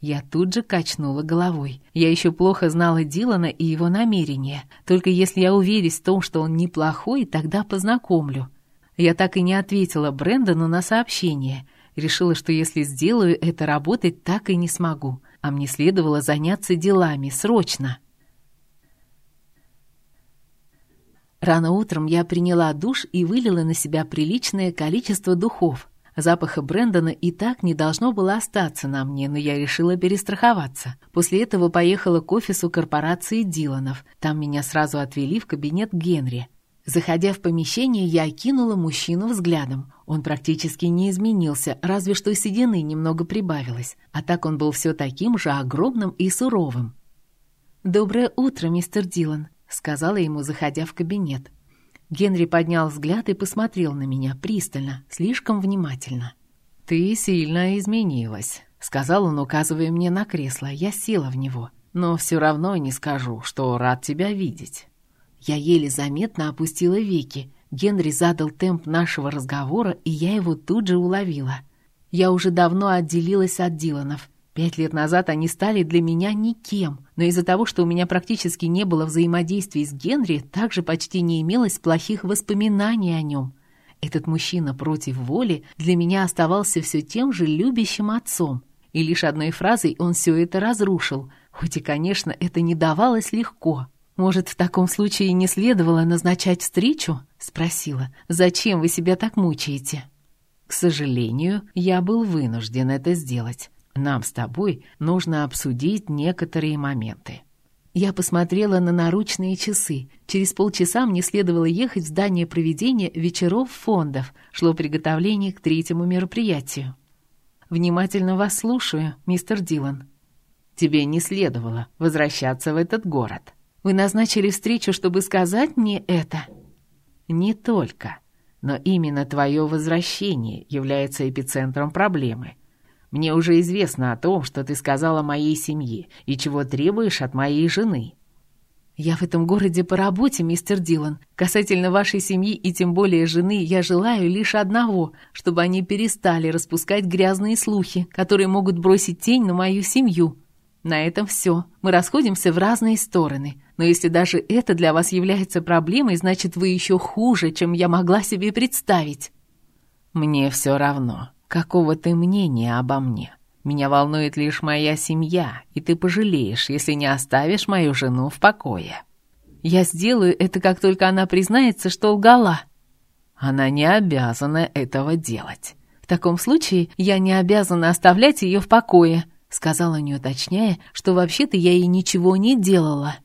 Я тут же качнула головой. Я еще плохо знала Дилана и его намерения. Только если я уверюсь в том, что он неплохой, тогда познакомлю. Я так и не ответила Брэндону на сообщение. Решила, что если сделаю это, работать так и не смогу. А мне следовало заняться делами, срочно. Рано утром я приняла душ и вылила на себя приличное количество духов. Запаха Брэндона и так не должно было остаться на мне, но я решила перестраховаться. После этого поехала к офису корпорации Диланов. Там меня сразу отвели в кабинет Генри. Заходя в помещение, я окинула мужчину взглядом. Он практически не изменился, разве что седины немного прибавилось. А так он был все таким же огромным и суровым. «Доброе утро, мистер Дилан», — сказала ему, заходя в кабинет. Генри поднял взгляд и посмотрел на меня пристально, слишком внимательно. «Ты сильно изменилась», — сказал он, указывая мне на кресло. Я села в него. «Но все равно не скажу, что рад тебя видеть». Я еле заметно опустила веки. Генри задал темп нашего разговора, и я его тут же уловила. Я уже давно отделилась от Диланов. Пять лет назад они стали для меня никем, но из-за того, что у меня практически не было взаимодействий с Генри, также почти не имелось плохих воспоминаний о нем. Этот мужчина против воли для меня оставался все тем же любящим отцом. И лишь одной фразой он все это разрушил, хоть и, конечно, это не давалось легко. «Может, в таком случае не следовало назначать встречу?» — Спросила, зачем вы себя так мучаете? К сожалению, я был вынужден это сделать. Нам с тобой нужно обсудить некоторые моменты. Я посмотрела на наручные часы. Через полчаса мне следовало ехать в здание проведения вечеров фондов. Шло приготовление к третьему мероприятию. «Внимательно вас слушаю, мистер Дилан». «Тебе не следовало возвращаться в этот город». «Вы назначили встречу, чтобы сказать мне это?» «Не только. Но именно твое возвращение является эпицентром проблемы». Мне уже известно о том, что ты сказала моей семье и чего требуешь от моей жены». «Я в этом городе по работе, мистер Дилан. Касательно вашей семьи и тем более жены, я желаю лишь одного, чтобы они перестали распускать грязные слухи, которые могут бросить тень на мою семью. На этом все. Мы расходимся в разные стороны. Но если даже это для вас является проблемой, значит, вы еще хуже, чем я могла себе представить». «Мне все равно», какого ты мнения обо мне. Меня волнует лишь моя семья, и ты пожалеешь, если не оставишь мою жену в покое. Я сделаю это, как только она признается, что лгала. Она не обязана этого делать. В таком случае я не обязана оставлять ее в покое, сказала не уточняя, что вообще-то я ей ничего не делала.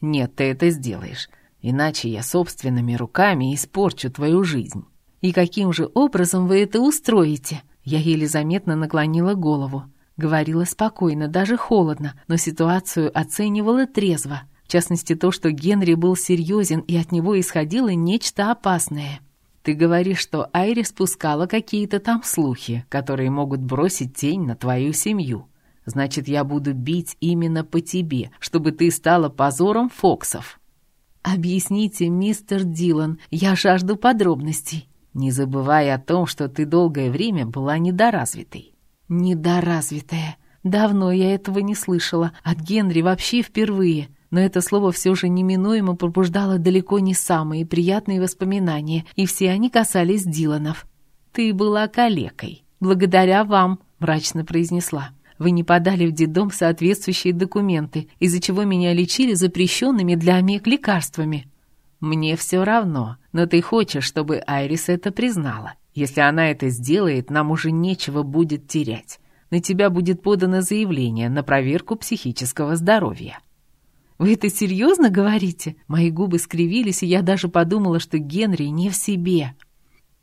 Нет, ты это сделаешь, иначе я собственными руками испорчу твою жизнь. «И каким же образом вы это устроите?» Я еле заметно наклонила голову. Говорила спокойно, даже холодно, но ситуацию оценивала трезво. В частности, то, что Генри был серьезен и от него исходило нечто опасное. «Ты говоришь, что Айри спускала какие-то там слухи, которые могут бросить тень на твою семью. Значит, я буду бить именно по тебе, чтобы ты стала позором Фоксов». «Объясните, мистер Дилан, я жажду подробностей». Не забывай о том, что ты долгое время была недоразвитой». «Недоразвитая. Давно я этого не слышала. От Генри вообще впервые. Но это слово все же неминуемо пробуждало далеко не самые приятные воспоминания, и все они касались Диланов. «Ты была калекой. Благодаря вам», — мрачно произнесла. «Вы не подали в детдом соответствующие документы, из-за чего меня лечили запрещенными для омег лекарствами». «Мне все равно, но ты хочешь, чтобы Айрис это признала. Если она это сделает, нам уже нечего будет терять. На тебя будет подано заявление на проверку психического здоровья». «Вы это серьезно говорите?» Мои губы скривились, и я даже подумала, что Генри не в себе.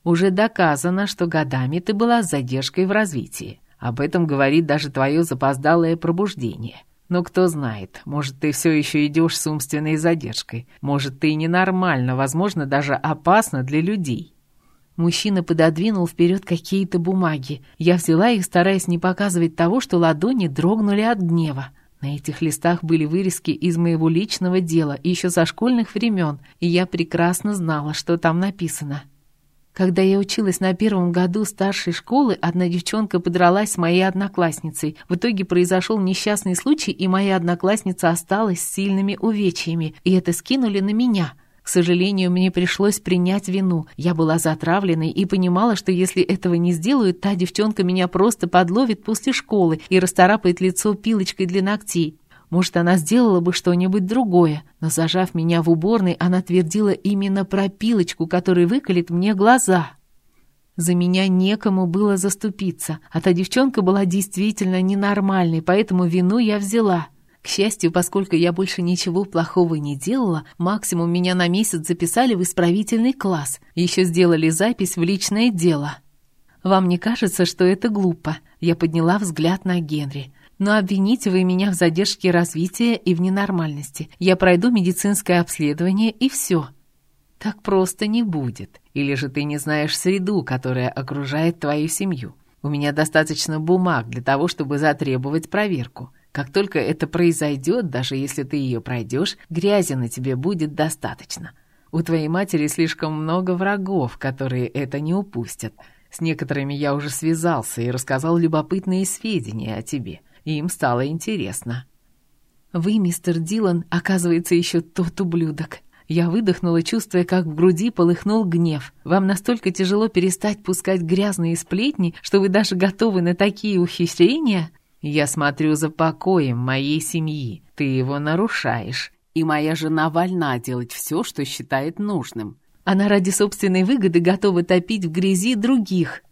«Уже доказано, что годами ты была с задержкой в развитии. Об этом говорит даже твое запоздалое пробуждение. Но кто знает, может, ты все еще идешь с умственной задержкой. Может, ты ненормально, возможно, даже опасно для людей. Мужчина пододвинул вперед какие-то бумаги. Я взяла их, стараясь не показывать того, что ладони дрогнули от гнева. На этих листах были вырезки из моего личного дела, еще со школьных времен, и я прекрасно знала, что там написано. Когда я училась на первом году старшей школы, одна девчонка подралась с моей одноклассницей. В итоге произошел несчастный случай, и моя одноклассница осталась с сильными увечьями, и это скинули на меня. К сожалению, мне пришлось принять вину. Я была затравленной и понимала, что если этого не сделают, та девчонка меня просто подловит после школы и расторапает лицо пилочкой для ногтей. Может, она сделала бы что-нибудь другое, но, зажав меня в уборной, она твердила именно про пилочку, которая выколет мне глаза. За меня некому было заступиться, а та девчонка была действительно ненормальной, поэтому вину я взяла. К счастью, поскольку я больше ничего плохого не делала, максимум меня на месяц записали в исправительный класс, еще сделали запись в личное дело. «Вам не кажется, что это глупо?» Я подняла взгляд на Генри. Но обвините вы меня в задержке развития и в ненормальности. Я пройду медицинское обследование и все. Так просто не будет. Или же ты не знаешь среду, которая окружает твою семью. У меня достаточно бумаг для того, чтобы затребовать проверку. Как только это произойдет, даже если ты ее пройдешь, грязи на тебе будет достаточно. У твоей матери слишком много врагов, которые это не упустят. С некоторыми я уже связался и рассказал любопытные сведения о тебе и им стало интересно. «Вы, мистер Дилан, оказывается, еще тот ублюдок». Я выдохнула, чувствуя, как в груди полыхнул гнев. «Вам настолько тяжело перестать пускать грязные сплетни, что вы даже готовы на такие ухищрения?» «Я смотрю за покоем моей семьи. Ты его нарушаешь, и моя жена вольна делать все, что считает нужным. Она ради собственной выгоды готова топить в грязи других.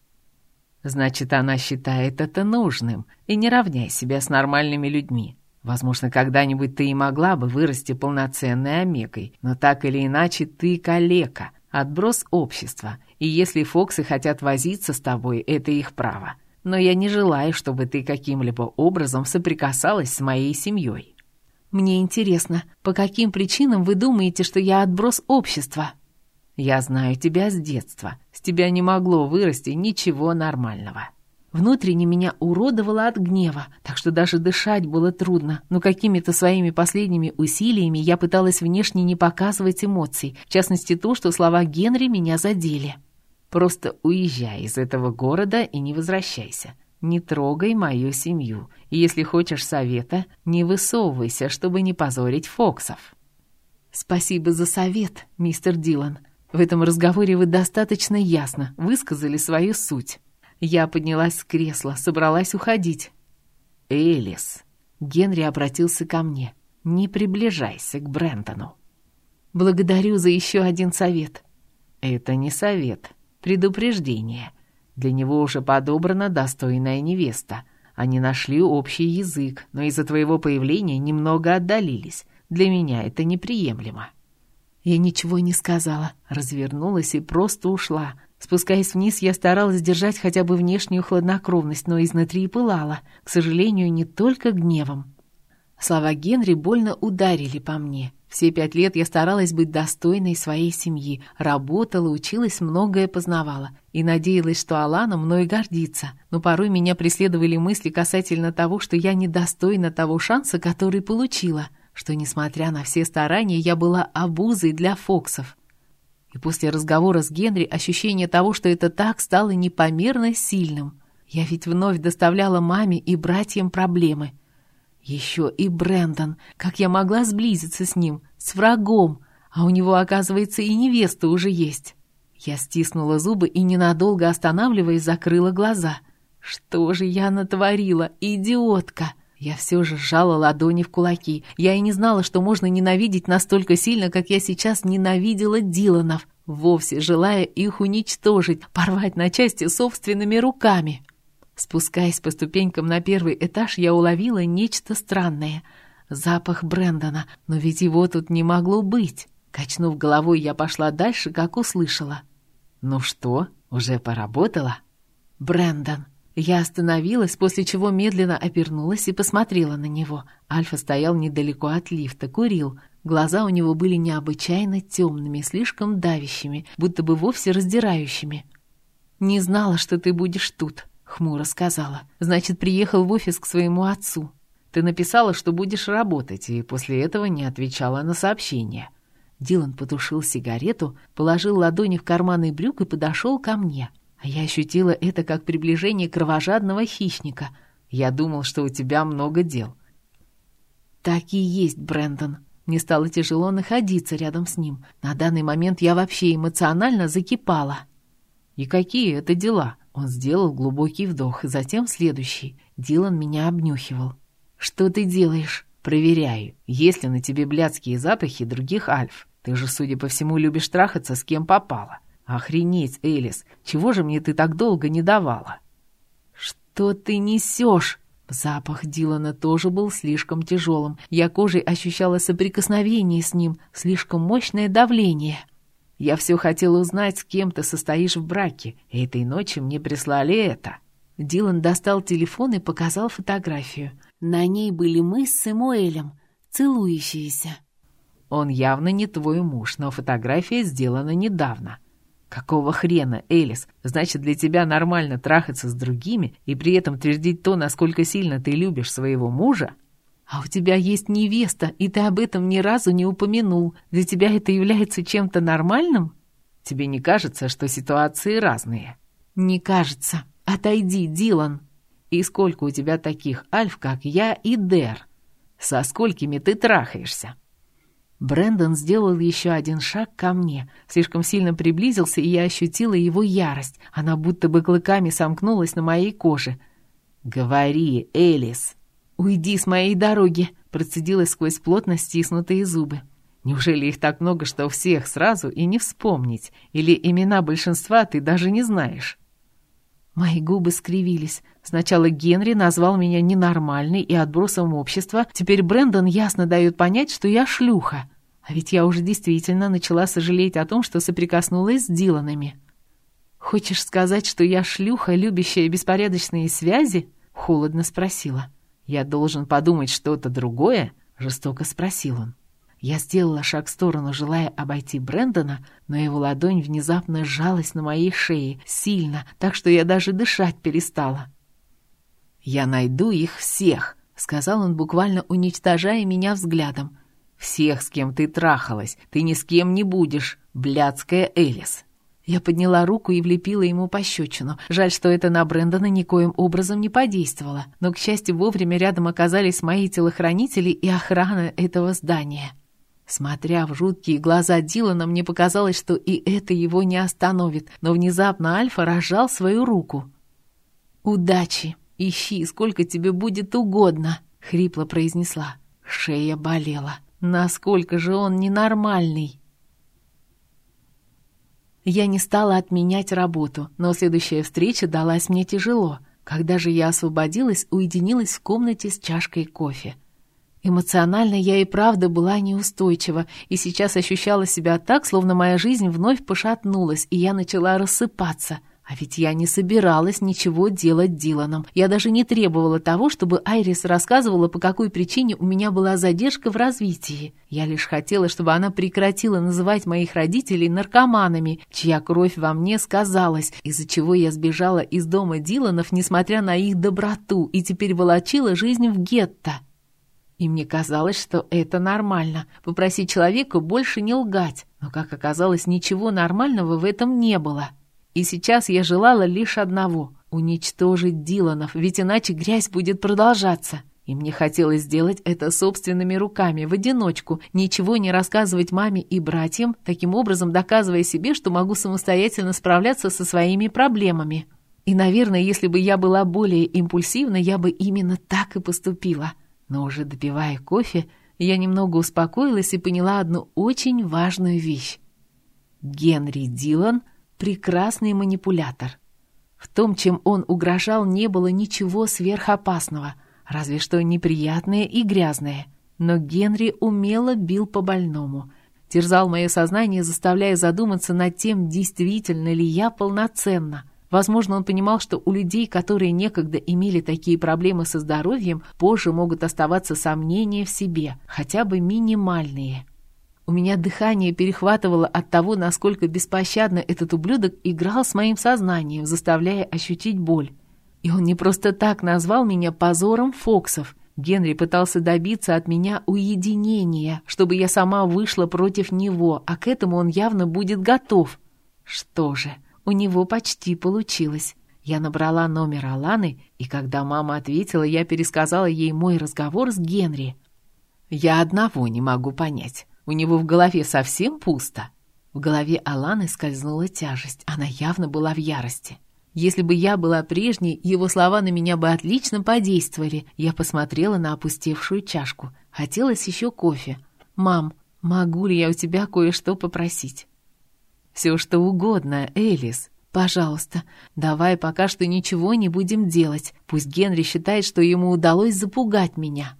Значит, она считает это нужным, и не равняй себя с нормальными людьми. Возможно, когда-нибудь ты и могла бы вырасти полноценной омегой, но так или иначе ты калека, отброс общества, и если Фоксы хотят возиться с тобой, это их право. Но я не желаю, чтобы ты каким-либо образом соприкасалась с моей семьей. Мне интересно, по каким причинам вы думаете, что я отброс общества? Я знаю тебя с детства. С тебя не могло вырасти ничего нормального. Внутренне меня уродовало от гнева, так что даже дышать было трудно, но какими-то своими последними усилиями я пыталась внешне не показывать эмоций, в частности то, что слова Генри меня задели. «Просто уезжай из этого города и не возвращайся. Не трогай мою семью, и если хочешь совета, не высовывайся, чтобы не позорить Фоксов». «Спасибо за совет, мистер Дилан. В этом разговоре вы достаточно ясно высказали свою суть». Я поднялась с кресла, собралась уходить. «Элис!» Генри обратился ко мне. «Не приближайся к Брентону». «Благодарю за еще один совет». «Это не совет, предупреждение. Для него уже подобрана достойная невеста. Они нашли общий язык, но из-за твоего появления немного отдалились. Для меня это неприемлемо». Я ничего не сказала, развернулась и просто ушла, Спускаясь вниз, я старалась держать хотя бы внешнюю хладнокровность, но изнутри пылала, к сожалению, не только гневом. Слова Генри больно ударили по мне. Все пять лет я старалась быть достойной своей семьи, работала, училась, многое познавала и надеялась, что Алана мной гордится. Но порой меня преследовали мысли касательно того, что я недостойна того шанса, который получила, что, несмотря на все старания, я была обузой для Фоксов. И после разговора с Генри ощущение того, что это так, стало непомерно сильным. Я ведь вновь доставляла маме и братьям проблемы. Еще и Брэндон. Как я могла сблизиться с ним, с врагом? А у него, оказывается, и невеста уже есть. Я стиснула зубы и, ненадолго останавливаясь, закрыла глаза. Что же я натворила, идиотка? Я все же сжала ладони в кулаки. Я и не знала, что можно ненавидеть настолько сильно, как я сейчас ненавидела Диланов, вовсе желая их уничтожить, порвать на части собственными руками. Спускаясь по ступенькам на первый этаж, я уловила нечто странное. Запах Брэндона, но ведь его тут не могло быть. Качнув головой, я пошла дальше, как услышала. «Ну что, уже поработала?» «Брэндон, я остановилась, после чего медленно обернулась и посмотрела на него. Альфа стоял недалеко от лифта, курил. Глаза у него были необычайно темными, слишком давящими, будто бы вовсе раздирающими. «Не знала, что ты будешь тут», — хмуро сказала. «Значит, приехал в офис к своему отцу. Ты написала, что будешь работать, и после этого не отвечала на сообщения». Дилан потушил сигарету, положил ладони в карманы брюк и подошел ко мне. А я ощутила это как приближение кровожадного хищника. Я думал, что у тебя много дел. Так и есть, Брэндон. Мне стало тяжело находиться рядом с ним. На данный момент я вообще эмоционально закипала. И какие это дела? Он сделал глубокий вдох, затем следующий. Дилан меня обнюхивал. «Что ты делаешь?» «Проверяю, есть ли на тебе блядские запахи других альф. Ты же, судя по всему, любишь трахаться с кем попало. «Охренеть, Элис! Чего же мне ты так долго не давала?» «Что ты несешь?» Запах Дилана тоже был слишком тяжелым. Я кожей ощущала соприкосновение с ним, слишком мощное давление. Я все хотела узнать, с кем ты состоишь в браке. Этой ночью мне прислали это. Дилан достал телефон и показал фотографию. На ней были мы с Сэмуэлем, целующиеся. Он явно не твой муж, но фотография сделана недавно. «Какого хрена, Элис? Значит, для тебя нормально трахаться с другими и при этом твердить то, насколько сильно ты любишь своего мужа? А у тебя есть невеста, и ты об этом ни разу не упомянул. Для тебя это является чем-то нормальным? Тебе не кажется, что ситуации разные?» «Не кажется. Отойди, Дилан. И сколько у тебя таких альф, как я и Дэр? Со сколькими ты трахаешься?» Брендон сделал еще один шаг ко мне, слишком сильно приблизился, и я ощутила его ярость. Она будто бы клыками сомкнулась на моей коже. «Говори, Элис!» «Уйди с моей дороги!» — процедила сквозь плотно стиснутые зубы. Неужели их так много, что всех сразу и не вспомнить? Или имена большинства ты даже не знаешь?» Мои губы скривились. Сначала Генри назвал меня ненормальной и отбросом общества, теперь Брэндон ясно дает понять, что я шлюха. А ведь я уже действительно начала сожалеть о том, что соприкоснулась с Диланами. «Хочешь сказать, что я шлюха, любящая беспорядочные связи?» — холодно спросила. «Я должен подумать что-то другое?» — жестоко спросил он. Я сделала шаг в сторону, желая обойти Брэндона, но его ладонь внезапно сжалась на моей шее, сильно, так что я даже дышать перестала. «Я найду их всех», — сказал он, буквально уничтожая меня взглядом. «Всех, с кем ты трахалась, ты ни с кем не будешь, блядская Элис». Я подняла руку и влепила ему пощечину. Жаль, что это на Брэндона никоим образом не подействовало. Но, к счастью, вовремя рядом оказались мои телохранители и охрана этого здания. Смотря в жуткие глаза Дилана, мне показалось, что и это его не остановит, но внезапно Альфа разжал свою руку. «Удачи! Ищи, сколько тебе будет угодно!» — хрипло произнесла. Шея болела. «Насколько же он ненормальный!» Я не стала отменять работу, но следующая встреча далась мне тяжело. Когда же я освободилась, уединилась в комнате с чашкой кофе. Эмоционально я и правда была неустойчива, и сейчас ощущала себя так, словно моя жизнь вновь пошатнулась, и я начала рассыпаться. А ведь я не собиралась ничего делать Диланом. Я даже не требовала того, чтобы Айрис рассказывала, по какой причине у меня была задержка в развитии. Я лишь хотела, чтобы она прекратила называть моих родителей наркоманами, чья кровь во мне сказалась, из-за чего я сбежала из дома Диланов, несмотря на их доброту, и теперь волочила жизнь в гетто. И мне казалось, что это нормально — попросить человека больше не лгать. Но, как оказалось, ничего нормального в этом не было. И сейчас я желала лишь одного — уничтожить Диланов, ведь иначе грязь будет продолжаться. И мне хотелось сделать это собственными руками, в одиночку, ничего не рассказывать маме и братьям, таким образом доказывая себе, что могу самостоятельно справляться со своими проблемами. И, наверное, если бы я была более импульсивна, я бы именно так и поступила — но уже допивая кофе, я немного успокоилась и поняла одну очень важную вещь. Генри Дилан — прекрасный манипулятор. В том, чем он угрожал, не было ничего сверхопасного, разве что неприятное и грязное. Но Генри умело бил по больному, терзал мое сознание, заставляя задуматься над тем, действительно ли я полноценна. Возможно, он понимал, что у людей, которые некогда имели такие проблемы со здоровьем, позже могут оставаться сомнения в себе, хотя бы минимальные. У меня дыхание перехватывало от того, насколько беспощадно этот ублюдок играл с моим сознанием, заставляя ощутить боль. И он не просто так назвал меня позором Фоксов. Генри пытался добиться от меня уединения, чтобы я сама вышла против него, а к этому он явно будет готов. Что же... У него почти получилось. Я набрала номер Аланы, и когда мама ответила, я пересказала ей мой разговор с Генри. Я одного не могу понять. У него в голове совсем пусто. В голове Аланы скользнула тяжесть. Она явно была в ярости. Если бы я была прежней, его слова на меня бы отлично подействовали. Я посмотрела на опустевшую чашку. Хотелось еще кофе. «Мам, могу ли я у тебя кое-что попросить?» Все, что угодно, Элис. Пожалуйста, давай пока что ничего не будем делать. Пусть Генри считает, что ему удалось запугать меня.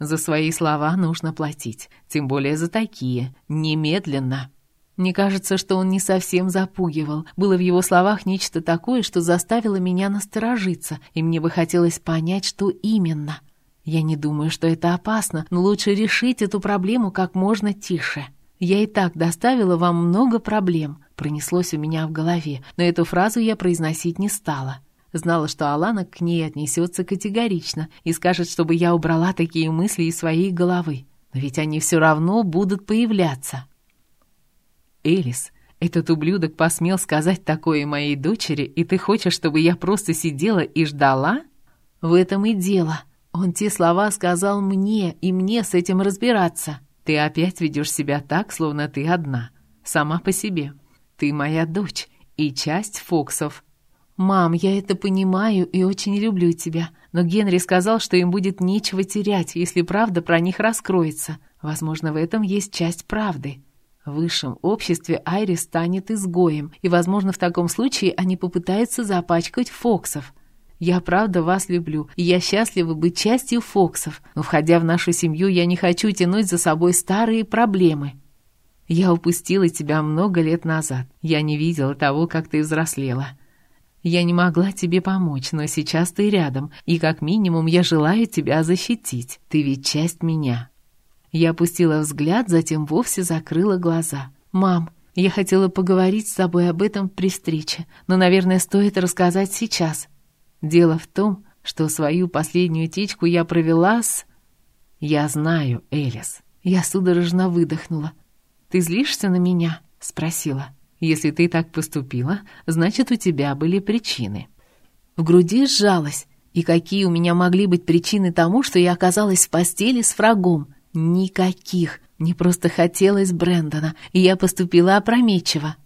За свои слова нужно платить, тем более за такие, немедленно. Мне кажется, что он не совсем запугивал. Было в его словах нечто такое, что заставило меня насторожиться, и мне бы хотелось понять, что именно. Я не думаю, что это опасно, но лучше решить эту проблему как можно тише. «Я и так доставила вам много проблем», — пронеслось у меня в голове, но эту фразу я произносить не стала. Знала, что Алана к ней отнесется категорично и скажет, чтобы я убрала такие мысли из своей головы. Но ведь они все равно будут появляться. «Элис, этот ублюдок посмел сказать такое моей дочери, и ты хочешь, чтобы я просто сидела и ждала?» «В этом и дело. Он те слова сказал мне, и мне с этим разбираться». Ты опять ведешь себя так, словно ты одна, сама по себе. Ты моя дочь и часть Фоксов. Мам, я это понимаю и очень люблю тебя, но Генри сказал, что им будет нечего терять, если правда про них раскроется. Возможно, в этом есть часть правды. В высшем обществе Айри станет изгоем, и, возможно, в таком случае они попытаются запачкать Фоксов. Я правда вас люблю, и я счастлива быть частью Фоксов, но, входя в нашу семью, я не хочу тянуть за собой старые проблемы. Я упустила тебя много лет назад. Я не видела того, как ты взрослела. Я не могла тебе помочь, но сейчас ты рядом, и как минимум я желаю тебя защитить. Ты ведь часть меня». Я опустила взгляд, затем вовсе закрыла глаза. «Мам, я хотела поговорить с тобой об этом при встрече, но, наверное, стоит рассказать сейчас. Дело в том, что свою последнюю течку я провела с... Я знаю, Элис. Я судорожно выдохнула. «Ты злишься на меня?» — спросила. Если ты так поступила, значит, у тебя были причины». В груди сжалось. И какие у меня могли быть причины тому, что я оказалась в постели с врагом? Никаких. Мне просто хотелось Брэндона, и я поступила опрометчиво.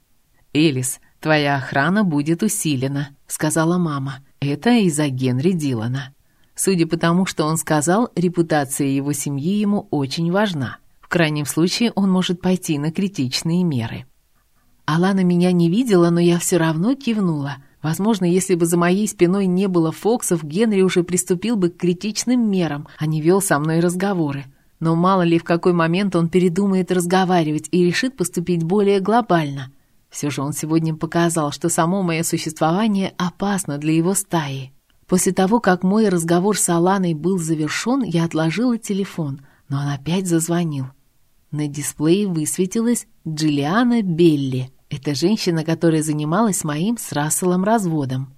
«Элис, твоя охрана будет усилена», — сказала мама. «Это из-за Генри Дилана». Судя по тому, что он сказал, репутация его семьи ему очень важна. В крайнем случае он может пойти на критичные меры. Алана меня не видела, но я все равно кивнула. Возможно, если бы за моей спиной не было Фоксов, Генри уже приступил бы к критичным мерам, а не вел со мной разговоры. Но мало ли в какой момент он передумает разговаривать и решит поступить более глобально. Все же он сегодня показал, что само мое существование опасно для его стаи. После того, как мой разговор с Аланой был завершен, я отложила телефон, но он опять зазвонил. На дисплее высветилась Джиллиана Белли. Это женщина, которая занималась моим с Расселом разводом.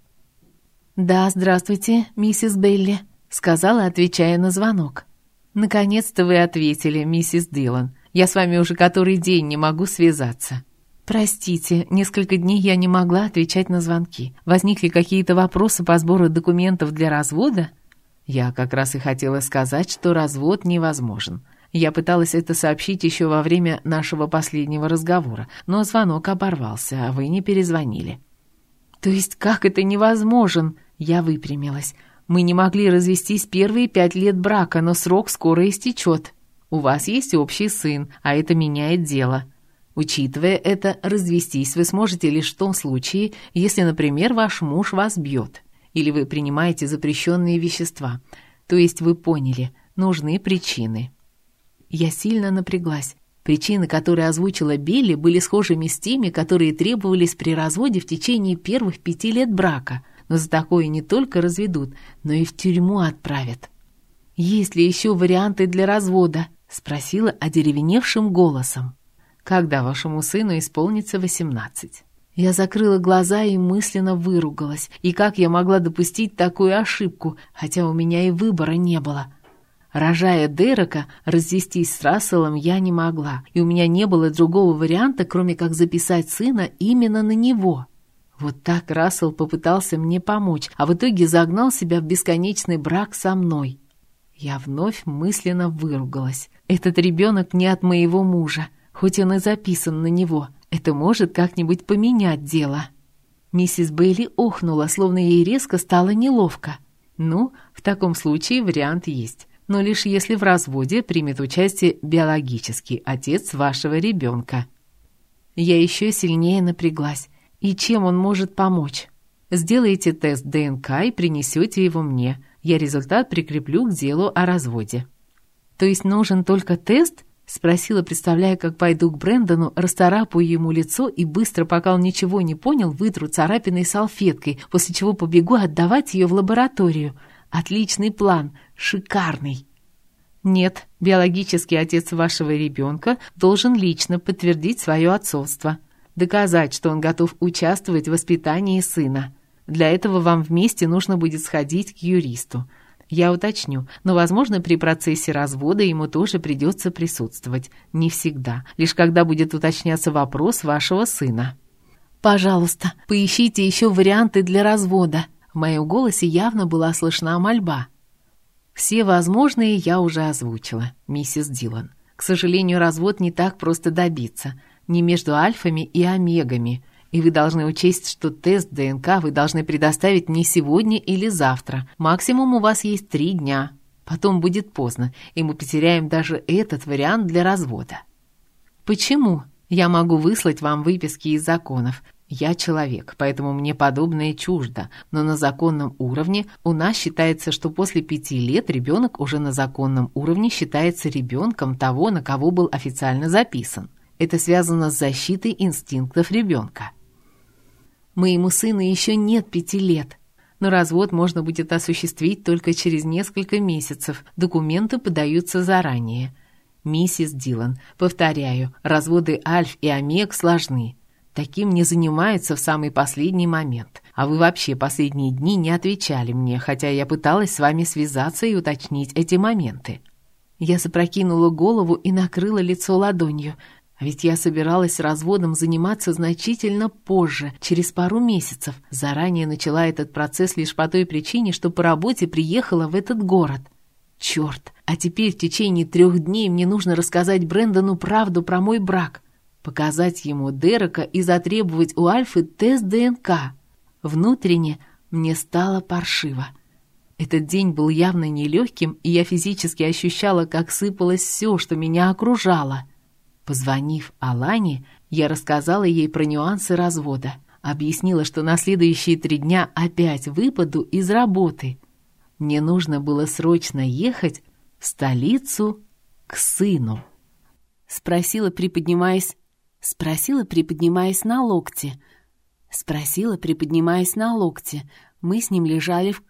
«Да, здравствуйте, миссис Белли», — сказала, отвечая на звонок. «Наконец-то вы ответили, миссис Дилан. Я с вами уже который день не могу связаться». «Простите, несколько дней я не могла отвечать на звонки. Возникли какие-то вопросы по сбору документов для развода?» Я как раз и хотела сказать, что развод невозможен. Я пыталась это сообщить еще во время нашего последнего разговора, но звонок оборвался, а вы не перезвонили. «То есть как это невозможен?» Я выпрямилась. «Мы не могли развестись первые пять лет брака, но срок скоро истечет. У вас есть общий сын, а это меняет дело. Учитывая это, развестись вы сможете лишь в том случае, если, например, ваш муж вас бьет, или вы принимаете запрещенные вещества. То есть вы поняли, нужны причины». Я сильно напряглась. Причины, которые озвучила Билли, были схожими с теми, которые требовались при разводе в течение первых пяти лет брака. Но за такое не только разведут, но и в тюрьму отправят. «Есть ли еще варианты для развода?» — спросила одеревеневшим голосом. «Когда вашему сыну исполнится восемнадцать?» Я закрыла глаза и мысленно выругалась. И как я могла допустить такую ошибку, хотя у меня и выбора не было? Рожая Дерека, развестись с Расселом я не могла, и у меня не было другого варианта, кроме как записать сына именно на него. Вот так Рассел попытался мне помочь, а в итоге загнал себя в бесконечный брак со мной. Я вновь мысленно выругалась. Этот ребенок не от моего мужа, хоть он и записан на него. Это может как-нибудь поменять дело. Миссис Бейли охнула, словно ей резко стало неловко. Ну, в таком случае вариант есть но лишь если в разводе примет участие биологический отец вашего ребенка. Я еще сильнее напряглась. И чем он может помочь? Сделайте тест ДНК и принесете его мне. Я результат прикреплю к делу о разводе. То есть нужен только тест? Спросила, представляя, как пойду к Брэндону, расторапаю ему лицо и быстро, пока он ничего не понял, вытру царапиной салфеткой, после чего побегу отдавать ее в лабораторию. Отличный план, шикарный. Нет, биологический отец вашего ребенка должен лично подтвердить свое отцовство, доказать, что он готов участвовать в воспитании сына. Для этого вам вместе нужно будет сходить к юристу. Я уточню, но, возможно, при процессе развода ему тоже придется присутствовать. Не всегда, лишь когда будет уточняться вопрос вашего сына. «Пожалуйста, поищите еще варианты для развода», в моем голосе явно была слышна мольба. Все возможные я уже озвучила, миссис Дилан. К сожалению, развод не так просто добиться. Не между альфами и омегами. И вы должны учесть, что тест ДНК вы должны предоставить не сегодня или завтра. Максимум у вас есть три дня. Потом будет поздно, и мы потеряем даже этот вариант для развода. Почему? Я могу выслать вам выписки из законов. Я человек, поэтому мне подобное чуждо, но на законном уровне у нас считается, что после пяти лет ребенок уже на законном уровне считается ребенком того, на кого был официально записан. Это связано с защитой инстинктов ребенка. Моему сыну еще нет пяти лет, но развод можно будет осуществить только через несколько месяцев. Документы подаются заранее. Миссис Дилан, повторяю, разводы Альф и Омег сложны. Таким не занимаются в самый последний момент. А вы вообще последние дни не отвечали мне, хотя я пыталась с вами связаться и уточнить эти моменты. Я запрокинула голову и накрыла лицо ладонью – а ведь я собиралась разводом заниматься значительно позже, через пару месяцев. Заранее начала этот процесс лишь по той причине, что по работе приехала в этот город. Черт, а теперь в течение трех дней мне нужно рассказать Брэндону правду про мой брак, показать ему Дерека и затребовать у Альфы тест ДНК. Внутренне мне стало паршиво. Этот день был явно нелегким, и я физически ощущала, как сыпалось все, что меня окружало — Позвонив Алане, я рассказала ей про нюансы развода. Объяснила, что на следующие три дня опять выпаду из работы. Мне нужно было срочно ехать в столицу к сыну. Спросила, приподнимаясь... Спросила, приподнимаясь на локте. Спросила, приподнимаясь на локте. Мы с ним лежали в